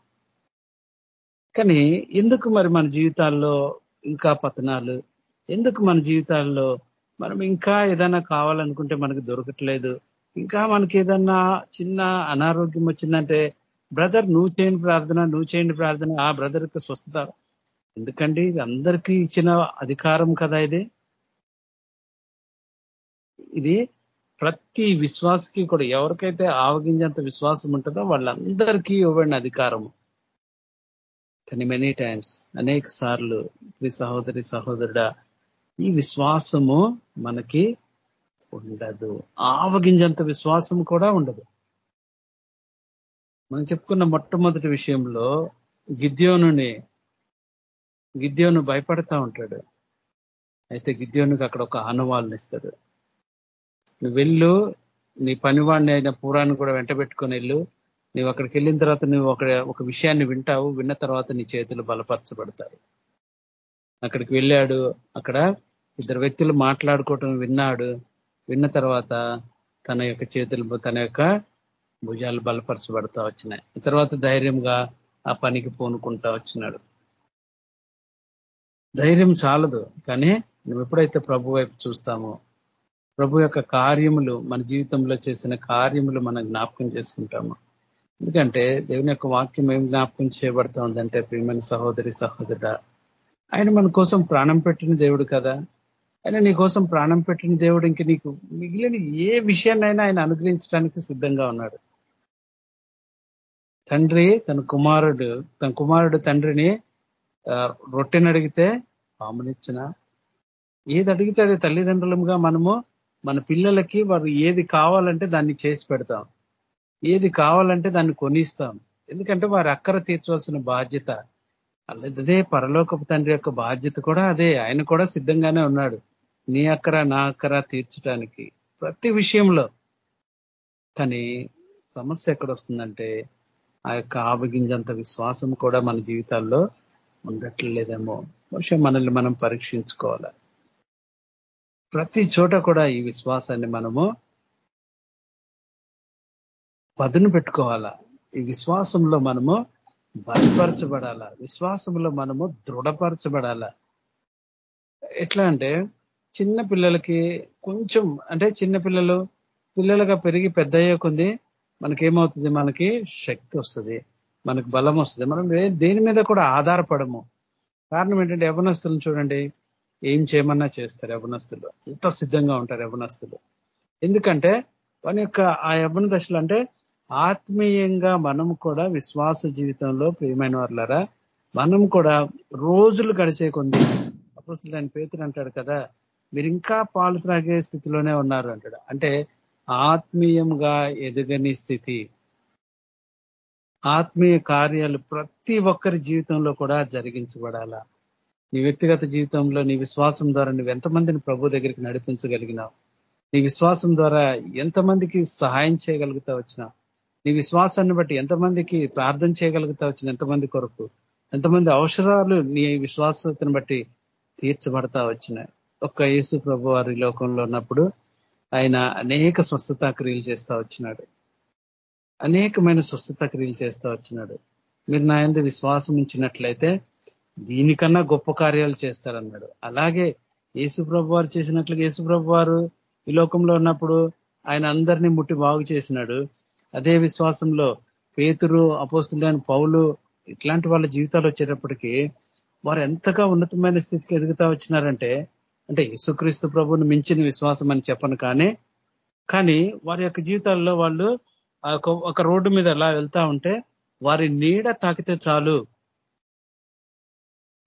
కానీ ఎందుకు మరి మన జీవితాల్లో ఇంకా పతనాలు? ఎందుకు మన జీవితాల్లో మనం ఇంకా ఏదైనా కావాలనుకుంటే మనకు దొరకట్లేదు? ఇంకా మనకి ఏదన్నా చిన్న అనారోగ్యం వచ్చిందంటే బ్రదర్ నువ్వు చేయండి ప్రార్థన నువ్వు చేయండి ప్రార్థన ఆ బ్రదర్కి స్వస్థత. ఎందుకండి? అందరికీ ఇచ్చిన అధికారం కదా ఇది. ఇది ప్రతి విశ్వాసకి కూడా ఎవరికైతే ఆవగించేంత విశ్వాసం ఉంటుందో వాళ్ళందరికీ ఇవ్వండి అధికారము కానీ మెనీ టైమ్స్ అనేక సార్లు ఈ సహోదరి సహోదరుడా ఈ విశ్వాసము మనకి ఉండదు. ఆవగింజంత విశ్వాసం కూడా ఉండదు. మనం చెప్పుకున్న మొట్టమొదటి విషయంలో గిద్యోనుని గిద్యోను భయపడతా ఉంటాడు. అయితే గిద్యోనుకి అక్కడ ఒక ఆనవాళ్ళని ఇస్తాడు. నువ్వు వెళ్ళు నీ పనివాడిని అయిన పూరాన్ని కూడా వెంట పెట్టుకొని వెళ్ళు. నువ్వు అక్కడికి వెళ్ళిన తర్వాత నువ్వు ఒక ఒక విషయాన్ని వింటావు విన్న తర్వాత నీ చేతులు బలపరచబడతారు అక్కడికి వెళ్ళాడు. అక్కడ ఇద్దరు వ్యక్తులు మాట్లాడుకోవటం విన్నాడు. విన్న తర్వాత తన యొక్క చేతులు తన యొక్క భుజాలు బలపరచబడతా వచ్చినాయి. తర్వాత ధైర్యంగా ఆ పనికి పూనుకుంటా వచ్చినాడు. ధైర్యం చాలదు కానీ నువ్వు ఎప్పుడైతే ప్రభు వైపు చూస్తామో ప్రభు యొక్క కార్యములు మన జీవితంలో చేసిన కార్యములు మనం జ్ఞాపకం చేసుకుంటాము. ఎందుకంటే దేవుని యొక్క వాక్యం ఏం జ్ఞాపకం చేయబడతా ఉందంటే ప్రియమైన సహోదరి సహోదరుడ ఆయన మన కోసం ప్రాణం పెట్టిన దేవుడు కదా. ఆయన నీ కోసం ప్రాణం పెట్టిన దేవుడు ఇంక నీకు మిగిలిన ఏ విషయాన్నైనా ఆయన అనుగ్రహించడానికి సిద్ధంగా ఉన్నాడు. తండ్రి తన కుమారుడు తన కుమారుడు తండ్రిని రొట్టెని అడిగితే పామునిచ్చిన. ఏది అడిగితే అది తల్లిదండ్రులుగా మనము మన పిల్లలకి వారు ఏది కావాలంటే దాన్ని చేసి పెడతాం. ఏది కావాలంటే దాన్ని కొనిస్తాం. ఎందుకంటే వారి అక్కర తీర్చవలసిన బాధ్యత. అదే పరలోకపు తండ్రి యొక్క బాధ్యత కూడా అదే. ఆయన కూడా సిద్ధంగానే ఉన్నాడు. నీ అక్కర నా అక్కర తీర్చడానికి ప్రతి విషయంలో. కానీ సమస్య ఎక్కడ వస్తుందంటే ఆ యొక్క ఆవగింజంత విశ్వాసం కూడా మన జీవితాల్లో ఉండట్లేదేమో. బహుశా మనల్ని మనం పరీక్షించుకోవాలి? ప్రతి చోట కూడా ఈ విశ్వాసాన్ని మనము పదును పెట్టుకోవాలా? ఈ విశ్వాసంలో మనము బలపరచబడాలా? విశ్వాసంలో మనము దృఢపరచబడాలా? ఎట్లా అంటే చిన్న పిల్లలకి కొంచెం అంటే చిన్న పిల్లలు పిల్లలుగా పెరిగి పెద్ద అయ్యే కొంది మనకేమవుతుంది? మనకి శక్తి వస్తుంది. మనకు బలం వస్తుంది. మనం దేని మీద కూడా ఆధారపడము. కారణం ఏంటంటే యవనస్తులను చూడండి. ఏం చేయమన్నా చేస్తారు యవనస్తులు ఎంత సిద్ధంగా ఉంటారు యవనస్తులు ఎందుకంటే వాని యొక్క ఆ యవన దశలు అంటే ఆత్మీయంగా మనం కూడా విశ్వాస జీవితంలో ప్రియమైన వాళ్ళరా మనం కూడా రోజులు గడిచే కొంది అప్పుడు దాని పేతులు అంటాడు కదా మీరు ఇంకా పాలు త్రాగే స్థితిలోనే ఉన్నారు అంటాడు. అంటే ఆత్మీయంగా ఎదగని స్థితి. ఆత్మీయ కార్యాలు ప్రతి ఒక్కరి జీవితంలో కూడా జరిగించబడాలా. నీ వ్యక్తిగత జీవితంలో నీ విశ్వాసం ద్వారా నువ్వు ఎంతమందిని ప్రభు దగ్గరికి నడిపించగలిగినావు? నీ విశ్వాసం ద్వారా ఎంతమందికి సహాయం చేయగలుగుతా వచ్చినావు? నీ విశ్వాసాన్ని బట్టి ఎంతమందికి ప్రార్థన చేయగలుగుతా వచ్చిన ఎంతమంది కొరకు? ఎంతమంది అవసరాలు నీ విశ్వాసతను బట్టి తీర్చబడతా వచ్చినాయి? ఒక్క యేసు ప్రభు వారి లోకంలో ఉన్నప్పుడు ఆయన అనేక స్వస్థత క్రియలు చేస్తూ వచ్చినాడు. అనేకమైన స్వస్థత క్రియలు చేస్తూ వచ్చినాడు. మీరు నా ఎందు విశ్వాసం ఉంచినట్లయితే దీనికన్నా గొప్ప కార్యాలు చేస్తారన్నాడు. అలాగే యేసుప్రభు వారు చేసినట్లుగా యేసుప్రభు వారు ఈ లోకంలో ఉన్నప్పుడు ఆయన అందరినీ ముట్టి బాగు చేసినాడు. అదే విశ్వాసంలో పేతురు అపోస్తులైన పౌలు ఇట్లాంటి వాళ్ళ జీవితాలు వచ్చేటప్పటికీ వారు ఎంతగా ఉన్నతమైన స్థితికి ఎదుగుతా వచ్చినారంటే అంటే యేసుక్రీస్తు ప్రభుని మించిన విశ్వాసం అని చెప్పను కానీ కానీ వారి యొక్క జీవితాల్లో వాళ్ళు ఒక రోడ్డు మీద అలా వెళ్తా ఉంటే వారి నీడ తాకితే చాలు.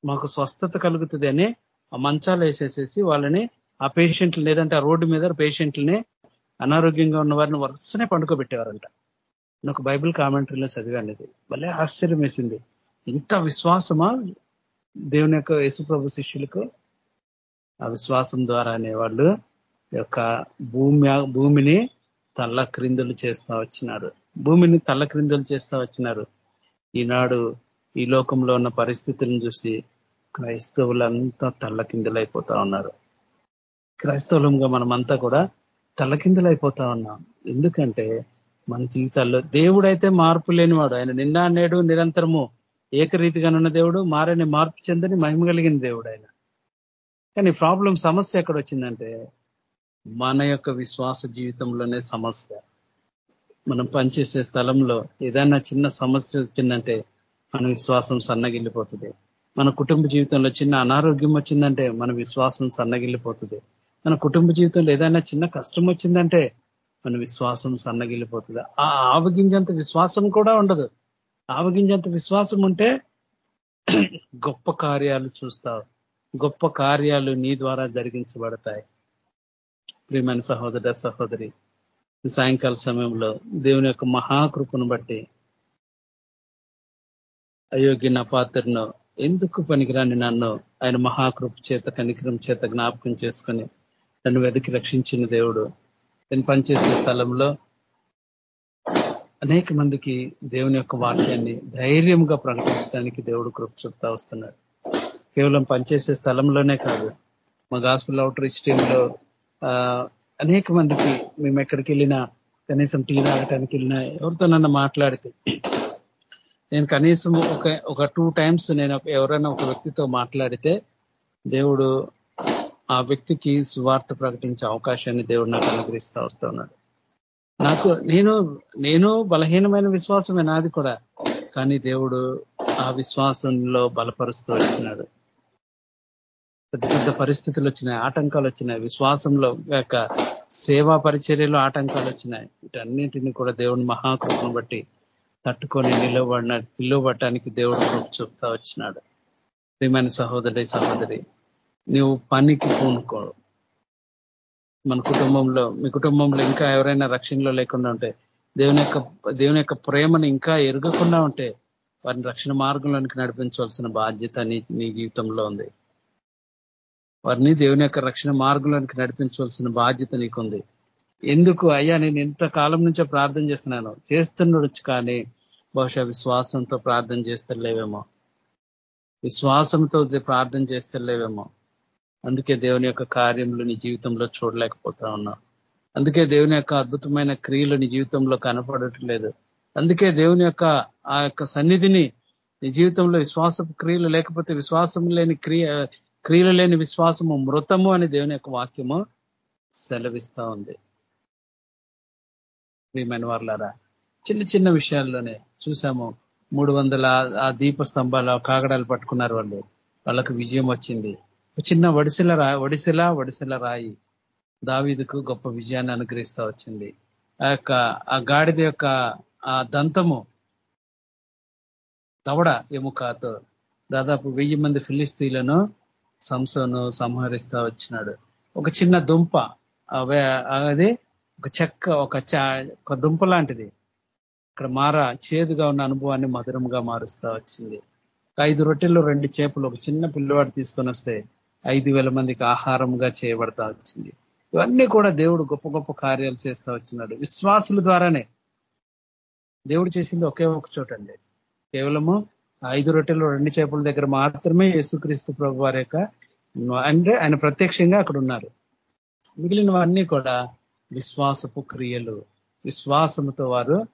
మాకు స్వస్థత కలుగుతుంది అని ఆ మంచాలు వేసేసేసి వాళ్ళని ఆ పేషెంట్లు లేదంటే ఆ రోడ్డు మీద పేషెంట్లని అనారోగ్యంగా ఉన్న వారిని వరుసనే పండుకోబెట్టేవారంట. నాకు ఒక బైబిల్ కామెంటరీలో చదివాను ఇది భలే ఆశ్చర్యం వేసింది ఇంత విశ్వాసమా దేవుని యొక్క యేసుప్రభు శిష్యులకు? విశ్వాసం ద్వారా అనేవాళ్ళు యొక్క భూమి భూమిని తల్ల క్రిందులు చేస్తా వచ్చినారు. భూమిని తల్ల క్రిందులు చేస్తా వచ్చినారు. ఈనాడు ఈ లోకంలో ఉన్న పరిస్థితులను చూసి క్రైస్తవులంతా తల్ల కిందలైపోతా ఉన్నారు. క్రైస్తవులంగా మనమంతా కూడా తల్లకిందులైపోతా ఉన్నాం. ఎందుకంటే మన జీవితాల్లో దేవుడైతే మార్పు లేనివాడు. ఆయన నిన్న నేడు నిరంతరము ఏకరీతిగా ఉన్న దేవుడు మారని మార్పు చెందని మహిమ కలిగిన దేవుడు ఆయన. కానీ ప్రాబ్లం సమస్య ఎక్కడ వచ్చిందంటే మన యొక్క విశ్వాస జీవితంలోనే సమస్య. మనం పనిచేసే స్థలంలో ఏదైనా చిన్న సమస్య వచ్చిందంటే మన విశ్వాసం సన్నగిల్లిపోతుంది. మన కుటుంబ జీవితంలో చిన్న అనారోగ్యం వచ్చిందంటే మన విశ్వాసం సన్నగిల్లిపోతుంది. మన కుటుంబ జీవితంలో ఏదైనా చిన్న కష్టం వచ్చిందంటే మన విశ్వాసం సన్నగిల్లిపోతుంది. ఆ ఆవగింజంత విశ్వాసం కూడా ఉండదు. ఆవగింజంత విశ్వాసం ఉంటే గొప్ప కార్యాలు చూస్తావు. గొప్ప కార్యాలు నీ ద్వారా జరిగించబడతాయి. ప్రియమైన సహోదర సహోదరి సాయంకాల సమయంలో దేవుని యొక్క మహాకృపను బట్టి అయోగ్య నా పాత్రను ఎందుకు పనికిరాని నన్ను ఆయన మహాకృప చేత కనికరం చేత జ్ఞాపకం చేసుకొని నన్ను వెతికి రక్షించిన దేవుడు. నేను పనిచేసే స్థలంలో అనేక మందికి దేవుని యొక్క వాక్యాన్ని ధైర్యంగా ప్రకటించడానికి దేవుడు కృప చూపుతా వస్తున్నాడు. కేవలం పనిచేసే స్థలంలోనే కాదు మా గాస్పుల్ అవుట్ రీచ్ టీంలో అనేక మందికి మేము ఎక్కడికి వెళ్ళినా కనీసం టీ తాగటానికి వెళ్ళినా ఎవరితోనన్నా మాట్లాడితే నేను కనీసం ఒక ఒక టూ టైమ్స్ నేను ఎవరైనా ఒక వ్యక్తితో మాట్లాడితే దేవుడు ఆ వ్యక్తికి సువార్త ప్రకటించే అవకాశాన్ని దేవుడు నాకు అనుగ్రహిస్తూ వస్తా ఉన్నాడు. నాకు నేను నేను బలహీనమైన విశ్వాసమే నాది కూడా. కానీ దేవుడు ఆ విశ్వాసంలో బలపరుస్తూ వచ్చినాడు. పెద్ద పెద్ద పరిస్థితులు వచ్చినాయి ఆటంకాలు వచ్చినాయి విశ్వాసంలో యొక్క సేవా పరిచర్యలో ఆటంకాలు వచ్చినాయి. వీటన్నింటినీ కూడా దేవుని మహాకృపను బట్టి తట్టుకొని నిలబడిన నిలబడటానికి దేవుడు కృప చూపుతా వచ్చినాడు. ప్రియమైన సహోదరి సహోదరి నువ్వు పనికి పూనుకో. మన కుటుంబంలో మీ కుటుంబంలో ఇంకా ఎవరైనా రక్షణలో లేకుండా ఉంటే దేవుని యొక్క దేవుని యొక్క ప్రేమను ఇంకా ఎరగకుండా ఉంటే వారిని రక్షణ మార్గంలోనికి నడిపించవలసిన బాధ్యత నీ నీ జీవితంలో ఉంది. వారిని దేవుని యొక్క రక్షణ మార్గంలోనికి నడిపించవలసిన బాధ్యత నీకుంది. ఎందుకు? అయ్యా నేను ఎంత కాలం నుంచో ప్రార్థన చేస్తున్నాను. చేస్తున్నాడు కానీ బహుశా విశ్వాసంతో ప్రార్థన చేస్తలేవేమో. విశ్వాసంతో ప్రార్థన చేస్తలేవేమో. అందుకే దేవుని యొక్క కార్యములు నీ జీవితంలో చూడలేకపోతా ఉన్నా. అందుకే దేవుని యొక్క అద్భుతమైన క్రియలు నీ జీవితంలో కనపడట్లేదు అందుకే దేవుని యొక్క ఆ యొక్క సన్నిధిని నీ జీవితంలో విశ్వాసపు క్రియలు లేకపోతే విశ్వాసం లేని క్రియ క్రియలు లేని విశ్వాసము మృతము అని దేవుని యొక్క వాక్యము సెలవిస్తా ఉంది. ప్రియమైన వాళ్ళారా చిన్న చిన్న విషయాల్లోనే చూసాము మూడు వందల ఆ దీప స్తంభాలు కాగడాలు పట్టుకున్నారు వాళ్ళు. వాళ్ళకు విజయం వచ్చింది. చిన్న వడిసెల రా వడిసెల వడిసెల రాయి దావీదుకు గొప్ప విజయాన్ని అనుగ్రహిస్తూ వచ్చింది. ఆ యొక్క ఆ గాడిద యొక్క ఆ దంతము దవడ ఎముకతో దాదాపు వెయ్యి మంది ఫిలిస్తీన్లను సంసను సంహరిస్తా వచ్చినాడు. ఒక చిన్న దుంప. అది ఒక చెక్క ఒక ఒక దుంప లాంటిది. ఇక్కడ మార చేదుగా ఉన్న అనుభవాన్ని మధురంగా మారుస్తా వచ్చింది. ఐదు రొట్టెల్లో రెండు చేపలు ఒక చిన్న పిల్లవాడు తీసుకొని వస్తే ఐదు వేల మందికి ఆహారంగా చేయబడతా వచ్చింది. ఇవన్నీ కూడా దేవుడు గొప్ప గొప్ప కార్యాలు చేస్తా వచ్చినాడు. విశ్వాసుల ద్వారానే. దేవుడు చేసింది ఒకే ఒక చోటండి. కేవలము ఐదు రొట్టెలు రెండు చేపల దగ్గర మాత్రమే యేసుక్రీస్తు ప్రభు వారి యొక్క అంటే ఆయన ప్రత్యక్షంగా అక్కడ ఉన్నారు. మిగిలినవన్నీ కూడా విశ్వాసపు క్రియలు. విశ్వాసముతో వారు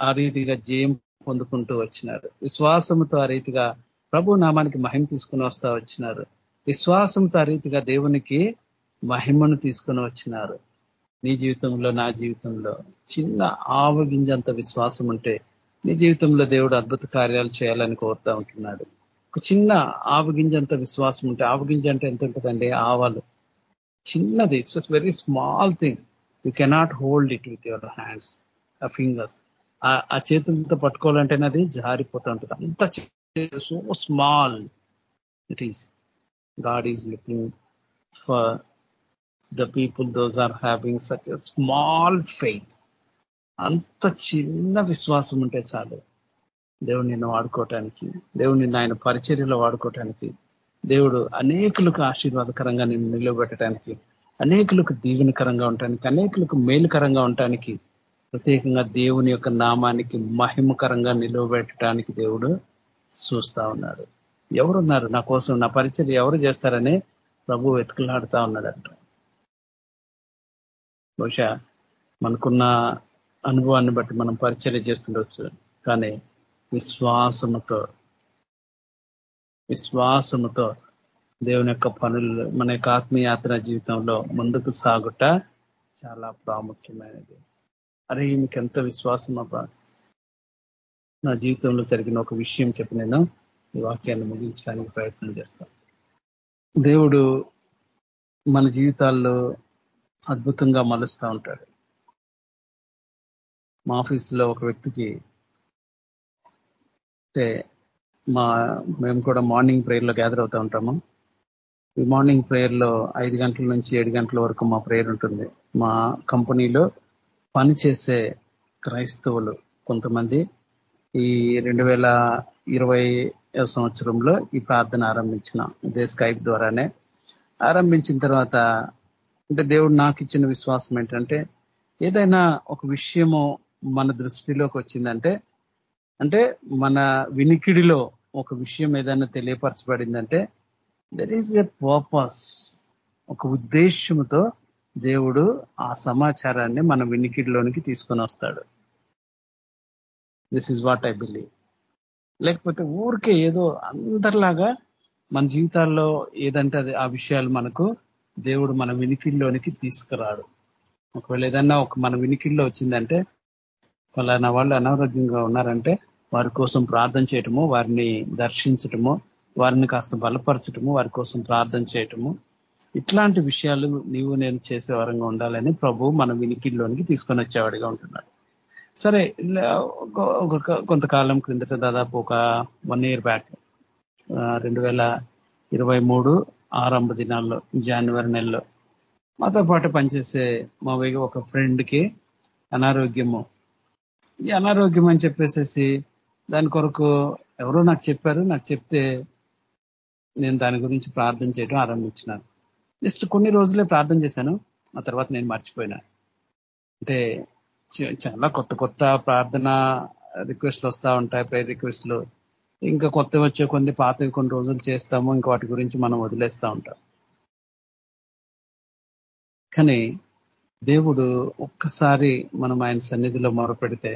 ఆ రీతిగా జయం పొందుకుంటూ వచ్చినారు. విశ్వాసంతో ఆ రీతిగా ప్రభు నామానికి మహిమ తీసుకుని వస్తా వచ్చినారు. విశ్వాసంతో ఆ రీతిగా దేవునికి మహిమను తీసుకొని వచ్చినారు. నీ జీవితంలో నా జీవితంలో చిన్న ఆవగింజంత విశ్వాసం ఉంటే నీ జీవితంలో దేవుడు అద్భుత కార్యాలు చేయాలని కోరుతా ఉంటున్నాడు. ఒక చిన్న ఆవగింజంత విశ్వాసం ఉంటే ఆవగింజ అంటే ఎంత ఉంటుందండి? ఆవాలు. చిన్నది. It's very small thing you cannot hold it with your hands ఆ ఫింగర్స్ ఆ చేతులతో పట్టుకోవాలంటేనే అది జారిపోతూ ఉంటుంది. అంత so small it is God is looking for the people those are having such a small faith అంత చిన్న విశ్వాసం ఉంటే చాలు. దేవుడు నిన్ను వాడుకోవటానికి దేవుడు నిన్ను ఆయన పరిచర్యలో వాడుకోవటానికి దేవుడు అనేకులకు ఆశీర్వాదకరంగా నిన్ను నిలబెట్టడానికి అనేకులకు దీవెనకరంగా ఉండటానికి అనేకులకు మేలుకరంగా ఉండటానికి ప్రత్యేకంగా దేవుని యొక్క నామానికి మహిమకరంగా నిలవబెట్టడానికి దేవుడు చూస్తా ఉన్నాడు. ఎవరున్నారు? నా కోసం నా పరిచయం ఎవరు చేస్తారని ప్రభు వెతుకులాడుతా ఉన్నాడంట. బహుశా మనకున్న అనుభవాన్ని బట్టి మనం పరిచయం చేస్తుండొచ్చు. కానీ విశ్వాసముతో విశ్వాసముతో దేవుని యొక్క పనులు మన యొక్క ఆత్మయాత్ర జీవితంలో ముందుకు సాగుట చాలా ప్రాముఖ్యమైనది. అరే మీకు ఎంత విశ్వాసం నా జీవితంలో జరిగిన ఒక విషయం చెప్పి నేను ఈ వాక్యాన్ని ముగించడానికి ప్రయత్నం చేస్తాను దేవుడు మన జీవితాల్లో అద్భుతంగా మలుస్తూ ఉంటాడు. మా ఆఫీసులో ఒక వ్యక్తికి అంటే మా మేము కూడా మార్నింగ్ ప్రేయర్లో గ్యాదర్ అవుతూ ఉంటాము. ఈ మార్నింగ్ ప్రేయర్లో ఐదు గంటల నుంచి ఏడు గంటల వరకు మా ప్రేయర్ ఉంటుంది. మా కంపెనీలో పనిచేసే క్రైస్తవులు కొంతమంది ఈ రెండు వేల ఇరవై సంవత్సరంలో ఈ ప్రార్థన ఆరంభించిన ఇదే స్కైప్ ద్వారానే. ఆరంభించిన తర్వాత అంటే దేవుడు నాకు ఇచ్చిన విశ్వాసం ఏంటంటే ఏదైనా ఒక విషయము మన దృష్టిలోకి వచ్చిందంటే అంటే మన వినికిడిలో ఒక విషయం ఏదైనా తెలియపరచబడిందంటే దర్ ఈజ్ ఎ పర్పస్ ఒక ఉద్దేశంతో దేవుడు ఆ సమాచారాన్ని మన వినికిడిలోనికి తీసుకొని వస్తాడు. This is what I believe లేకపోతే ఊరికే ఏదో అందరిలాగా మన జీవితాల్లో ఏదంటే అది ఆ విషయాలు మనకు దేవుడు మన వినికిడిలోనికి తీసుకురాడు. ఒకవేళ ఏదన్నా ఒక మన వినికిడిలో వచ్చిందంటే ఫలానా వాళ్ళు అనారోగ్యంగా ఉన్నారంటే వారి కోసం ప్రార్థన చేయటము వారిని దర్శించటము వారిని కాస్త బలపరచటము వారి కోసం ప్రార్థన చేయటము. ఇట్లాంటి విషయాలు నీవు నేను చేసే వరంగా ఉండాలని ప్రభు మన వినికిడిలోనికి తీసుకొని వచ్చేవాడిగా ఉంటున్నాడు. సరే ఒక కొంతకాలం క్రిందట దాదాపు ఒక వన్ ఇయర్ బ్యాక్ రెండు వేల ఇరవై మూడు ఆరంభ దినాల్లో జనవరి నెలలో మాతో పాటు పనిచేసే మా ఒక ఫ్రెండ్కి అనారోగ్యము ఈ అనారోగ్యం అని చెప్పేసేసి దాని కొరకు ఎవరో నాకు చెప్పారు. నాకు చెప్తే నేను దాని గురించి ప్రార్థన చేయడం ఆరంభించినాను. జస్ట్ కొన్ని రోజులే ప్రార్థన చేశాను. ఆ తర్వాత నేను మర్చిపోయినా. అంటే చాలా కొత్త కొత్త ప్రార్థన రిక్వెస్ట్లు వస్తూ ఉంటాయి ప్రేయర్ రిక్వెస్ట్లు. ఇంకా కొత్త వచ్చే కొన్ని పాతవి కొన్ని రోజులు చేస్తాము. ఇంకా వాటి గురించి మనం వదిలేస్తూ ఉంటాం. కానీ దేవుడు ఒక్కసారి మనం ఆయన సన్నిధిలో మొరపెడితే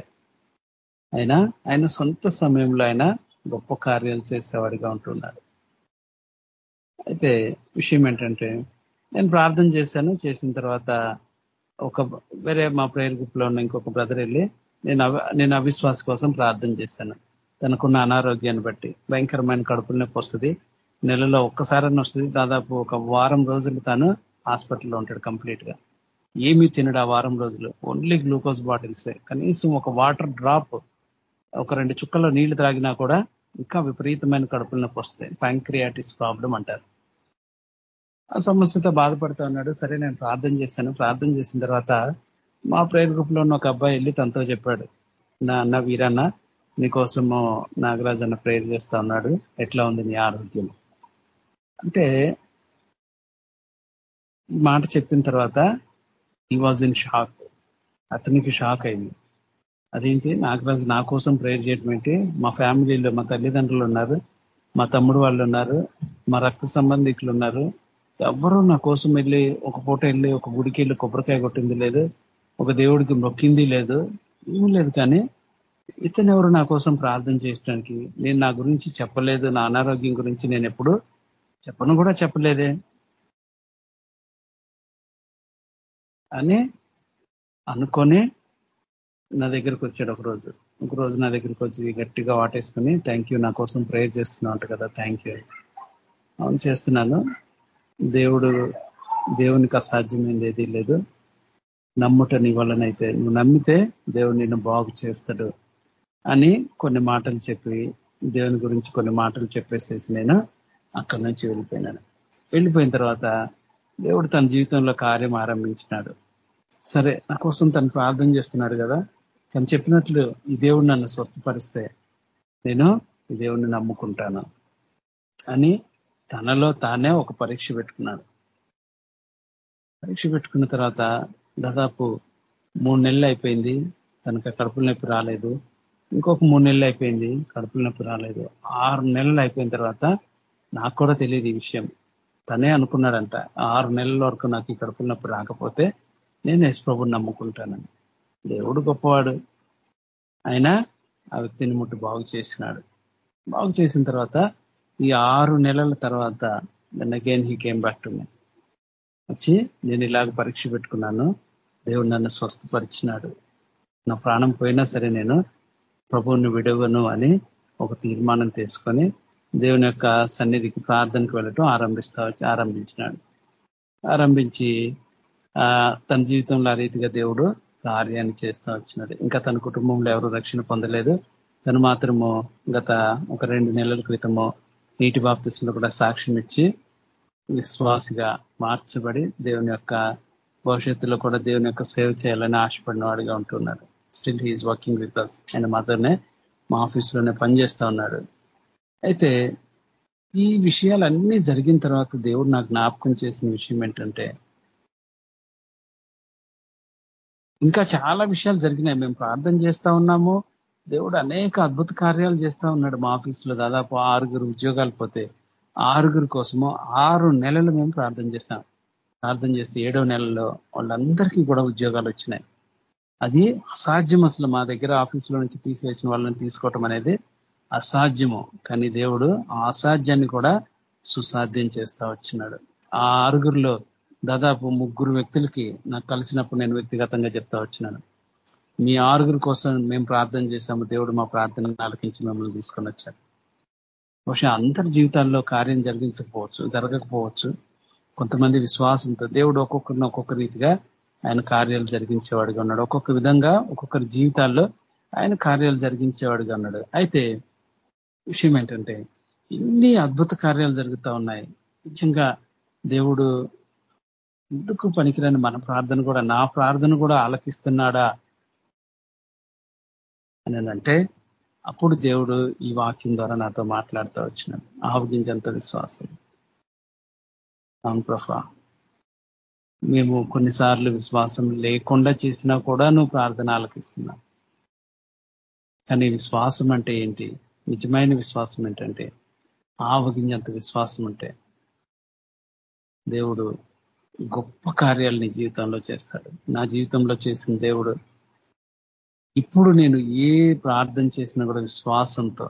ఆయన ఆయన సొంత సమయంలో ఆయన గొప్ప కార్యాలు చేసేవాడిగా ఉంటున్నాడు. అయితే విషయం ఏంటంటే నేను ప్రార్థన చేశాను చేసిన తర్వాత ఒక వేరే మా ప్రేయర్ గ్రూప్లో ఉన్న ఇంకొక బ్రదర్ వెళ్ళి నేను నేను అవిశ్వాస కోసం ప్రార్థన చేశాను. తనకున్న అనారోగ్యాన్ని బట్టి భయంకరమైన కడుపుల నొప్పి వస్తుంది నెలలో ఒక్కసారి వస్తుంది. దాదాపు ఒక వారం రోజులు తాను హాస్పిటల్లో ఉంటాడు కంప్లీట్గా ఏమీ తినడు ఆ వారం రోజులు. ఓన్లీ గ్లూకోజ్ బాటిల్సే కనీసం ఒక వాటర్ డ్రాప్ ఒక రెండు చుక్కల్లో నీళ్ళు త్రాగినా కూడా ఇంకా విపరీతమైన కడుపుల నొప్పి వస్తుంది. ప్యాంక్రియాటిస్ ప్రాబ్లం అంటారు. ఆ సమస్యతో బాధపడుతూ ఉన్నాడు. సరే నేను ప్రార్థన చేశాను. ప్రార్థన చేసిన తర్వాత మా ప్రేయర్ గ్రూప్లో ఉన్న ఒక అబ్బాయి వెళ్ళి తనతో చెప్పాడు. నా అన్న వీరన్న నీకోసము నాగరాజ్ అన్న ప్రేయర్ చేస్తా ఉన్నాడు. ఎట్లా ఉంది నీ ఆరోగ్యం? అంటే ఈ మాట చెప్పిన తర్వాత ఈ వాజ్ ఇన్ షాక్ అతనికి షాక్ అయింది. అదేంటి? నాగరాజు నా కోసం ప్రేయర్ చేయడం ఏంటి మా ఫ్యామిలీలో మా తల్లిదండ్రులు ఉన్నారు మా తమ్ముడు వాళ్ళు ఉన్నారు మా రక్త సంబంధికులు ఉన్నారు. ఎవరు నా కోసం వెళ్ళి ఒక పూట వెళ్ళి ఒక గుడికి వెళ్ళి కొబ్బరికాయ కొట్టింది లేదు ఒక దేవుడికి మొక్కింది లేదు ఏమీ లేదు కానీ ఇతను ఎవరు నా కోసం ప్రార్థన చేయడానికి నేను నా గురించి చెప్పలేదు నా అనారోగ్యం గురించి నేను ఎప్పుడు చెప్పను కూడా చెప్పలేదే. అని అనుకొని నా దగ్గరికి వచ్చాడు ఒక రోజు. ఒక రోజు నా దగ్గరికి వచ్చి గట్టిగా వాటేసుకుని థ్యాంక్ యూ నా కోసం ప్రేయర్ చేస్తున్నావు కదా థ్యాంక్ యూ అవును చేస్తున్నాను. దేవుడు దేవునికి అసాధ్యమైంది ఏది లేదు. నమ్ముట నీ వలనైతే నువ్వు నమ్మితే దేవుడు నిన్ను బాగు చేస్తాడు. అని కొన్ని మాటలు చెప్పి దేవుని గురించి కొన్ని మాటలు చెప్పేసేసి నేను అక్కడి నుంచి వెళ్ళిపోయినాను. వెళ్ళిపోయిన తర్వాత దేవుడు తన జీవితంలో కార్యం ఆరంభించినాడు. సరే నా కోసం తను ప్రార్థన చేస్తున్నాడు కదా. తను చెప్పినట్లు ఈ దేవుడు నన్ను స్వస్థపరిస్తే నేను ఈ దేవుడిని నమ్ముకుంటాను అని తనలో తానే ఒక పరీక్ష పెట్టుకున్నాడు. పరీక్ష పెట్టుకున్న తర్వాత దాదాపు మూడు నెలలు అయిపోయింది. తనకు కడుపుల నొప్పి రాలేదు. ఇంకొక మూడు నెలలు అయిపోయింది. కడుపుల నొప్పి రాలేదు. ఆరు నెలలు అయిపోయిన తర్వాత నాకు కూడా తెలియదు ఈ విషయం. తనే అనుకున్నాడంట ఆరు నెలల వరకు నాకు ఇక్కడికి ఉన్నప్పుడు రాకపోతే నేను యశ్వభుని నమ్ముకుంటానని. దేవుడు గొప్పవాడు. ఆయన ఆ వ్యక్తిని ముట్టు బాగు చేసినాడు. బాగు చేసిన తర్వాత ఈ ఆరు నెలల తర్వాత then again he came back to me వచ్చి నేను ఇలాగ పరీక్ష పెట్టుకున్నాను. దేవుడు నన్ను స్వస్థపరిచినాడు. నా ప్రాణం పోయినా సరే నేను ప్రభువుని విడవను అని ఒక తీర్మానం తీసుకొని దేవుని యొక్క సన్నిధికి ప్రార్థనకు వెళ్ళటం ఆరంభిస్తా ఆరంభించినాడు. ఆరంభించి ఆ తన జీవితంలో ఆ రీతిగా దేవుడు కార్యాన్ని చేస్తూ వచ్చినాడు. ఇంకా తన కుటుంబంలో ఎవరు రక్షణ పొందలేదు. తను మాత్రము గత ఒక రెండు నెలల క్రితము నీటి బాప్తిస్లో కూడా సాక్ష్యం ఇచ్చి విశ్వాసిగా మార్చబడి దేవుని యొక్క భవిష్యత్తులో కూడా దేవుని యొక్క సేవ చేయాలని ఆశపడిన వాడిగా ఉంటున్నాడు. Still he is working with us ఆయన మదర్నే మా ఆఫీస్లోనే పనిచేస్తూ ఉన్నాడు. అయితే ఈ విషయాలన్నీ జరిగిన తర్వాత దేవుడు నాకు జ్ఞాపకం చేసిన విషయం ఏంటంటే ఇంకా చాలా విషయాలు జరిగినాయి. మేము ప్రార్థన చేస్తా ఉన్నాము. దేవుడు అనేక అద్భుత కార్యాలు చేస్తా ఉన్నాడు మా ఆఫీసులో. దాదాపు ఆరుగురు ఉద్యోగాలు పోతే ఆరుగురు కోసము ఆరు నెలలు మేము ప్రార్థన చేస్తాం ప్రార్థన చేస్తే ఏడో నెలలో వాళ్ళందరికీ కూడా ఉద్యోగాలు వచ్చినాయి. అది అసాధ్యం అసలు మా దగ్గర ఆఫీసులో నుంచి తీసివేసిన వాళ్ళని తీసుకోవటం అనేది అసాధ్యము. కానీ దేవుడు ఆ అసాధ్యాన్ని కూడా సుసాధ్యం చేస్తా వచ్చినాడు. ఆ ఆరుగురిలో దాదాపు ముగ్గురు వ్యక్తులకి నాకు కలిసినప్పుడు నేను వ్యక్తిగతంగా చెప్తా వచ్చినాను. మీ ఆరుగురు కోసం మేము ప్రార్థన చేశాము. దేవుడు మా ప్రార్థన ఆలకించి మిమ్మల్ని తీసుకొని వచ్చాడు. బహుశా అందరి జీవితాల్లో కార్యం జరిగించకపోవచ్చు జరగకపోవచ్చు. కొంతమంది విశ్వాసంతో దేవుడు ఒక్కొక్కరిని ఒక్కొక్క రీతిగా ఆయన కార్యాలు జరిగించేవాడుగా ఉన్నాడు. ఒక్కొక్క విధంగా ఒక్కొక్కరి జీవితాల్లో ఆయన కార్యాలు జరిగించేవాడిగా ఉన్నాడు. అయితే విషయం ఏంటంటే ఇన్ని అద్భుత కార్యాలు జరుగుతూ ఉన్నాయి. నిజంగా దేవుడు ఎందుకు పనికిరాని మన ప్రార్థన కూడా నా ప్రార్థన కూడా ఆలకిస్తున్నాడా? అని అంటే అప్పుడు దేవుడు ఈ వాక్యం ద్వారా నాతో మాట్లాడుతూ వచ్చినాడు. ఆవగించేంత విశ్వాసం. అవును ప్రఫా మేము కొన్నిసార్లు విశ్వాసం లేకుండా చేసినా కూడా నువ్వు ప్రార్థన ఆలకిస్తున్నావు. కానీ విశ్వాసం అంటే ఏంటి? నిజమైన విశ్వాసం ఏంటంటే ఆవగించేంత విశ్వాసం అంటే దేవుడు గొప్ప కార్యాలు నీ జీవితంలో చేస్తాడు. నా జీవితంలో చేసిన దేవుడు ఇప్పుడు నేను ఏ ప్రార్థన చేసినా కూడా విశ్వాసంతో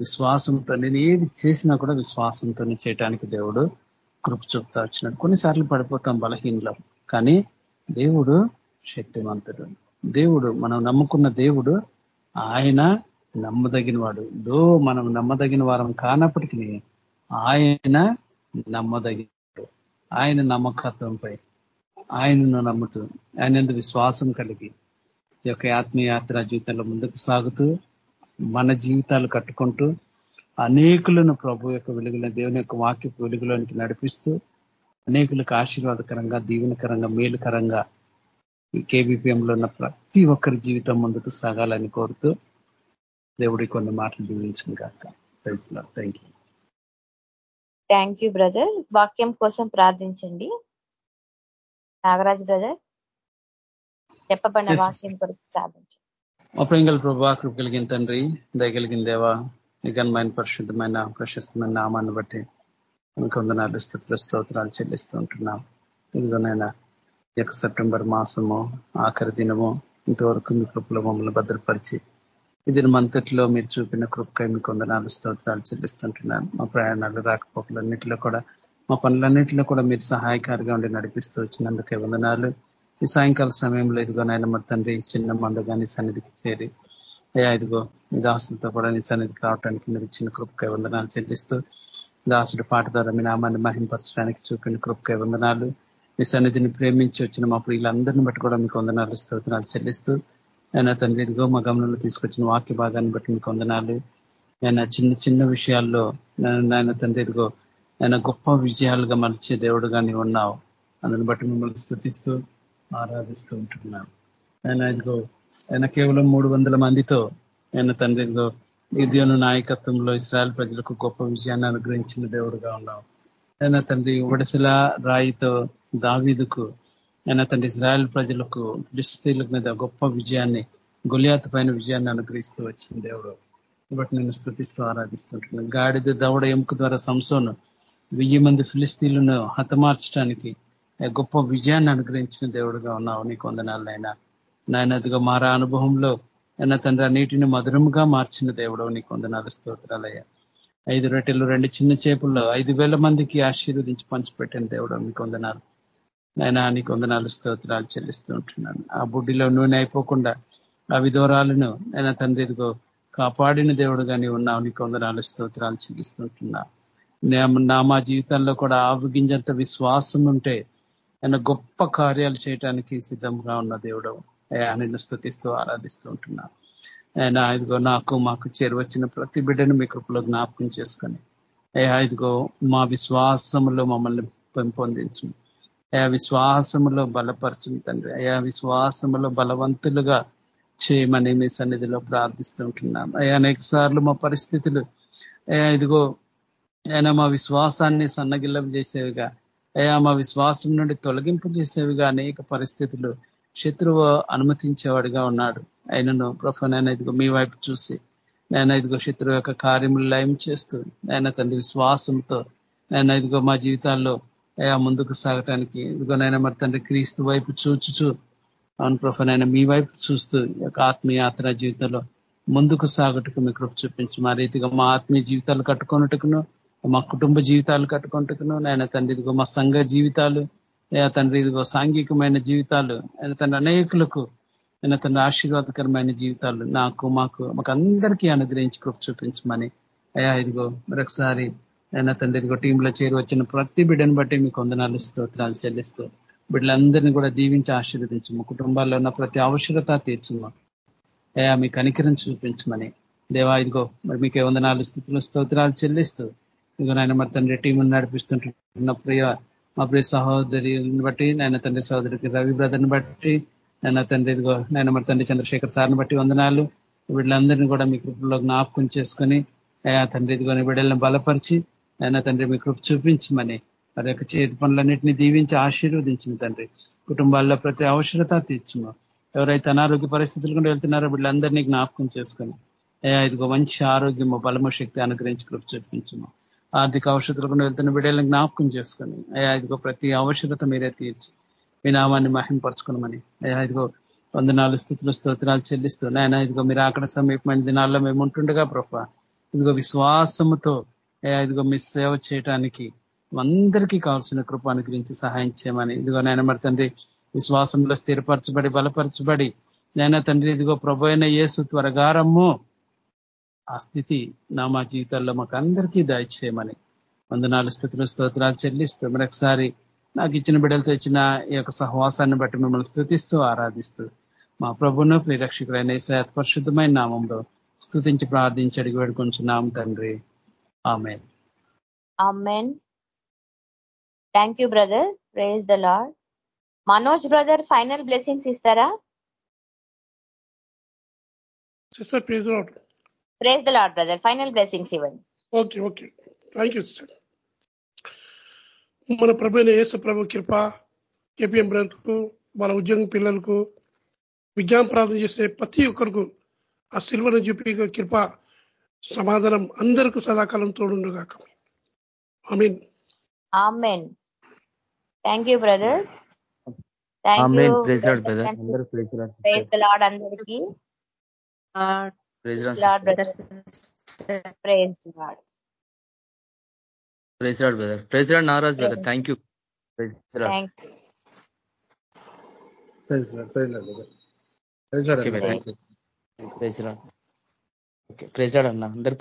విశ్వాసంతో నేను ఏది చేసినా కూడా విశ్వాసంతో చేయటానికి దేవుడు కృప చూపుతా వచ్చినాడు. కొన్నిసార్లు పడిపోతాం బలహీనలో కానీ దేవుడు శక్తివంతుడు దేవుడు మనం నమ్ముకున్న దేవుడు ఆయన నమ్మదగిన వాడు దో మనం నమ్మదగిన వారం కానప్పటికీ ఆయన నమ్మదగినడు. ఆయన నమ్మకత్వంపై ఆయనను నమ్ముతూ ఆయన ఎందుకు విశ్వాసం కలిగి ఈ యొక్క ఆత్మీయాత్ర జీవితంలో ముందుకు సాగుతూ మన జీవితాలు కట్టుకుంటూ అనేకులను ప్రభు యొక్క వెలుగులో దేవుని యొక్క వాక్యపు వెలుగులోనికి నడిపిస్తూ అనేకులకు ఆశీర్వాదకరంగా దీవెనకరంగా మేలుకరంగా ఈ కేబీపీఎంలో ఉన్న ప్రతి ఒక్కరి జీవితం ముందుకు సాగాలని కోరుతూ దేవుడి కొన్ని మాటలు దీవించిన కాక thank you thank you brother వాక్యం కోసం ప్రార్థించండి. నాగరాజ్ బ్రదర్ చెప్పబడిన వాక్యం కొరకు ప్రార్థించండి. మా ప్రింగల్ ప్రభా కృప కలిగిన తండ్రి దయగలిగిన దేవా నిఘన్మైన పరిశుద్ధమైన ప్రశస్తమైన నామాన్ని బట్టి ఇంకొందనాలు స్థితుల స్తోత్రాలు చెల్లిస్తూ ఉంటున్నాం. ఇదిగోనైనా ఈ యొక్క సెప్టెంబర్ మాసము ఆఖరి దినము ఇంతవరకు మీ కృపలో మమ్మల్ని భద్రపరిచి ఇది మంతట్లో మీరు చూపిన కృపకై మీకు వందనాలు స్తోత్రాలు చెల్లిస్తుంటున్నాను. మా ప్రయాణాలు రాకపోకలన్నింటిలో కూడా మా పనులన్నింటిలో కూడా మీరు సహాయకారిగా ఉండి నడిపిస్తూ వచ్చినందుకే వందనాలు. ఈ సాయంకాల సమయంలో ఇదిగోనైనా మా తండ్రి చిన్న మండగాని సన్నిధికి చేరి అయ్యా ఇదిగో మీ దాసులతో కూడా నీ సన్నిధికి రావడానికి మీరు ఇచ్చిన కృపకై వందనాలు చెల్లిస్తూ దాసుడు పాట ద్వారా మీ నామాన్ని మహింపరచడానికి చూపిన కృపకై వందనాలు. మీ సన్నిధిని ప్రేమించి వచ్చిన మా ప్రియులందరినీ బట్టి కూడా మీకు వందనాలు స్తోత్రాలు చెల్లిస్తూ ఆయన తండ్రి ఇదిగో మా గమనంలో తీసుకొచ్చిన వాక్య భాగాన్ని బట్టి మీకు వందనాలు. ఆయన చిన్న చిన్న విషయాల్లో నాయన తండ్రి ఇదిగో ఆయన గొప్ప విజయాలుగా మలిచే దేవుడుగా నీవు ఉన్నావు. అందుని బట్టి మిమ్మల్ని స్థుతిస్తూ ఆరాధిస్తూ ఉంటున్నాను. ఆయన ఇదిగో ఆయన కేవలం మూడు వందల మందితో ఆయన తండ్రి ఇదిగో గిద్యోను నాయకత్వంలో ఇస్రాయల్ ప్రజలకు గొప్ప విజయాన్ని అనుగ్రహించిన దేవుడుగా ఉన్నావు ఆయన తండ్రి ఉడసల రాయితో దావీదుకు ఆయన తండ్రి ఇజ్రాయల్ ప్రజలకు ఫిలిస్తీన్ల మీద గొప్ప విజయాన్ని గొలియాత పైన విజయాన్ని అనుగ్రహిస్తూ వచ్చిన దేవుడు. కాబట్టి నేను స్థుతిస్తూ ఆరాధిస్తుంటున్నాను. గాడిద దవడ ఎముక ద్వారా సంసోను వెయ్యి మంది ఫిలిస్తీన్లను హతమార్చడానికి గొప్ప విజయాన్ని అనుగ్రహించిన దేవుడుగా ఉన్నావు నీకు వందనాలైనా నాయన. నాయన మారా అనుభవంలో ఆయన తండ్రి నీటిని మధురముగా మార్చిన దేవుడు నీకు వందనాలు స్తోత్రాలయ్యా. ఐదు రొట్టెలు రెండు చిన్న చేపుల్లో ఐదు వేల మందికి ఆశీర్వదించి పంచిపెట్టిన దేవుడు నీకు వందనాలు. నైనా నీకు వందనాలు స్తోత్రాలు చెల్లిస్తూ ఉంటున్నాను. ఆ బుడ్డిలో నూనె అయిపోకుండా ఆ విధోరాలను నైనా తండ్రి ఇదిగో కాపాడిన దేవుడు కానీ ఉన్నావు. నీకు వందనాలు స్తోత్రాలు చెల్లిస్తుంటున్నా నా మా జీవితంలో కూడా ఆవుగింజంత విశ్వాసం ఉంటే ఆయన గొప్ప కార్యాలు చేయటానికి సిద్ధంగా ఉన్న దేవుడు. నిన్ను స్థుతిస్తూ ఆరాధిస్తూ ఉంటున్నా. ఆయన ఇదిగో నాకు మాకు చేరువచ్చిన ప్రతి బిడ్డను మీ కృపలో జ్ఞాపకం చేసుకొని అయ్యా ఇదిగో మా విశ్వాసంలో మమ్మల్ని పెంపొందించు. అయా విశ్వాసములో బలపరచు తండ్రి. అయా విశ్వాసములో బలవంతులుగా చేయమని మీ సన్నిధిలో ప్రార్థిస్తుంటున్నాం అయా అనేక సార్లు మా పరిస్థితులు అయా ఇదిగో ఆయన మా విశ్వాసాన్ని సన్నగిల్లం చేసేవిగా అయా మా విశ్వాసం నుండి తొలగింపు చేసేవిగా అనేక పరిస్థితులు శత్రువు అనుమతించేవాడిగా ఉన్నాడు. ఆయనను ప్రొఫనైనా ఇదిగో మీ వైపు చూసి నేను ఇదిగో శత్రువు యొక్క కార్యములు లయం చేస్తూ నేను తండ్రి విశ్వాసంతో నేను ఇదిగో మా జీవితాల్లో అయా ముందుకు సాగటానికి. ఇదిగోనైనా మరి తండ్రి క్రీస్తు వైపు చూచుచు. అవును ప్రొఫనైనా మీ వైపు చూస్తూ యొక్క ఆత్మీయాత్ర జీవితంలో ముందుకు సాగుటకు మీ కృప చూపించి. మా రీతిగా మా ఆత్మీయ జీవితాలు కట్టుకున్నట్టుకును మా కుటుంబ జీవితాలు కట్టుకుంటుకును నాయన తండ్రి ఇదిగో మా సంఘ జీవితాలు తండ్రి ఇదిగో సాంఘికమైన జీవితాలు ఆయన తండ్రి అనేకులకు ఆయన తండ్రి ఆశీర్వాదకరమైన జీవితాలు నాకు మాకు మాకు అందరికీ అనుగ్రహించి కృప చూపించమని. అయా ఇదిగో మరొకసారి ఆయన తండ్రి ఇదిగో టీంలో చేరి వచ్చిన ప్రతి బిడ్డను బట్టి మీకు వందనాలు స్తోత్రాలు చెల్లిస్తూ బిడ్డలందరినీ కూడా దీవించి ఆశీర్వదించము కుటుంబాల్లో ఉన్న ప్రతి అవసరత తీర్చుము అయా మీకు అనికరం చూపించమని. దేవా ఇదిగో మరి మీకే వందనాలు స్థితులు స్తోత్రాలు చెల్లిస్తూ ఇదిగో నాయన మరి తండ్రి టీం నడిపిస్తుంటున్న ప్రియ మా ప్రియ సహోదరిని బట్టి నాయన తండ్రి సహోదరికి రవి బ్రదర్ని బట్టి నాయన తండ్రి ఇదిగో నాయన మరి తండ్రి చంద్రశేఖర్ సార్ని బట్టి వందనాలు. వీళ్ళందరినీ కూడా మీ కృపలో జ్ఞాపకం చేసుకొని అయా తండ్రి ఇదిగోని బిడ్డలను బలపరిచి నాయన తండ్రి మీ కృప చూపించమని వారి యొక్క చేతి పనులన్నింటినీ దీవించి ఆశీర్వదించము తండ్రి. కుటుంబాల్లో ప్రతి అవసరత తీర్చుము. ఎవరైతే అనారోగ్య పరిస్థితులు కూడా వెళ్తున్నారో వీళ్ళందరినీ జ్ఞాపకం చేసుకుని అయ్యా ఇదిగో మంచి ఆరోగ్యము బలము శక్తి అనుగ్రహించి కృప చూపించము. ఆర్థిక అవసరతలు కూడా వెళ్తున్న బిడ్డలను జ్ఞాపకం చేసుకుని అయ్యా ఇదిగో ప్రతి అవసరత మీరే తీర్చి మీ నామాన్ని మహింపరచుకున్నామని అయ్యా ఇదిగో వందనాలు స్థితులు స్తోత్రాలు చెల్లిస్తూ నాయన ఇదిగో మీరు అక్కడ సమీపమైన దినాల్లో మేము ఉంటుండగా ప్రభా ఇదిగో విశ్వాసముతో ఇదిగో మీ సేవ చేయటానికి అందరికీ కావాల్సిన కృప అనుగ్రహించి సహాయం చేయమని. ఇదిగో నాయన మరి తండ్రి విశ్వాసంలో స్థిరపరచబడి బలపరచబడి నాయన తండ్రి ఇదిగో ప్రభు అయిన యేసు త్వరగారమ్ము ఆ స్థితి నా మా జీవితాల్లో మాకు అందరికీ దయచేయమని. వందనాలు స్థితులు స్తోత్రాలు చెల్లిస్తూ మరొకసారి నాకు ఇచ్చిన బిడ్డలతో ఇచ్చిన ఈ యొక్క సహవాసాన్ని బట్టి మిమ్మల్ని స్థుతిస్తూ ఆరాధిస్తూ మా ప్రభును ప్రిరక్షకులైన పరిశుద్ధమైన నామంలో స్థుతించి ప్రార్థించి అడిగి వేడుకుంటున్నాం తండ్రి. ఆమె amen thank you brother praise the Lord Manoj brother final blessings ఇస్తారా? Sister please Lord praise the Lord brother final blessings ఇవ్వండి. Okay okay thank you sister మన ప్రభు యేసు ప్రభు కృప ఏపీఎం బ్రదర్కు వాళ్ళ ఉద్యోగం పిల్లలకు విజ్ఞాన ప్రార్థన చేసే ప్రతి ఒక్కరికి ఆ సిల్వను చూపి కృప సమాధానం అందరికీ సదాకాలం తోడుండుగాక I mean amen. Thank you brother. Thank amen. You praise Lord brother. అందరూ ప్రైజ్ లాడ్ ప్రేజ్ లాడ్ అందరికీ. Praise Lord brother. Praise Lord praise Lord brother. Praise Lord Naraj brother. Thank you. Praise thank praise Lord praise brother. Okay praise అన్న అందరు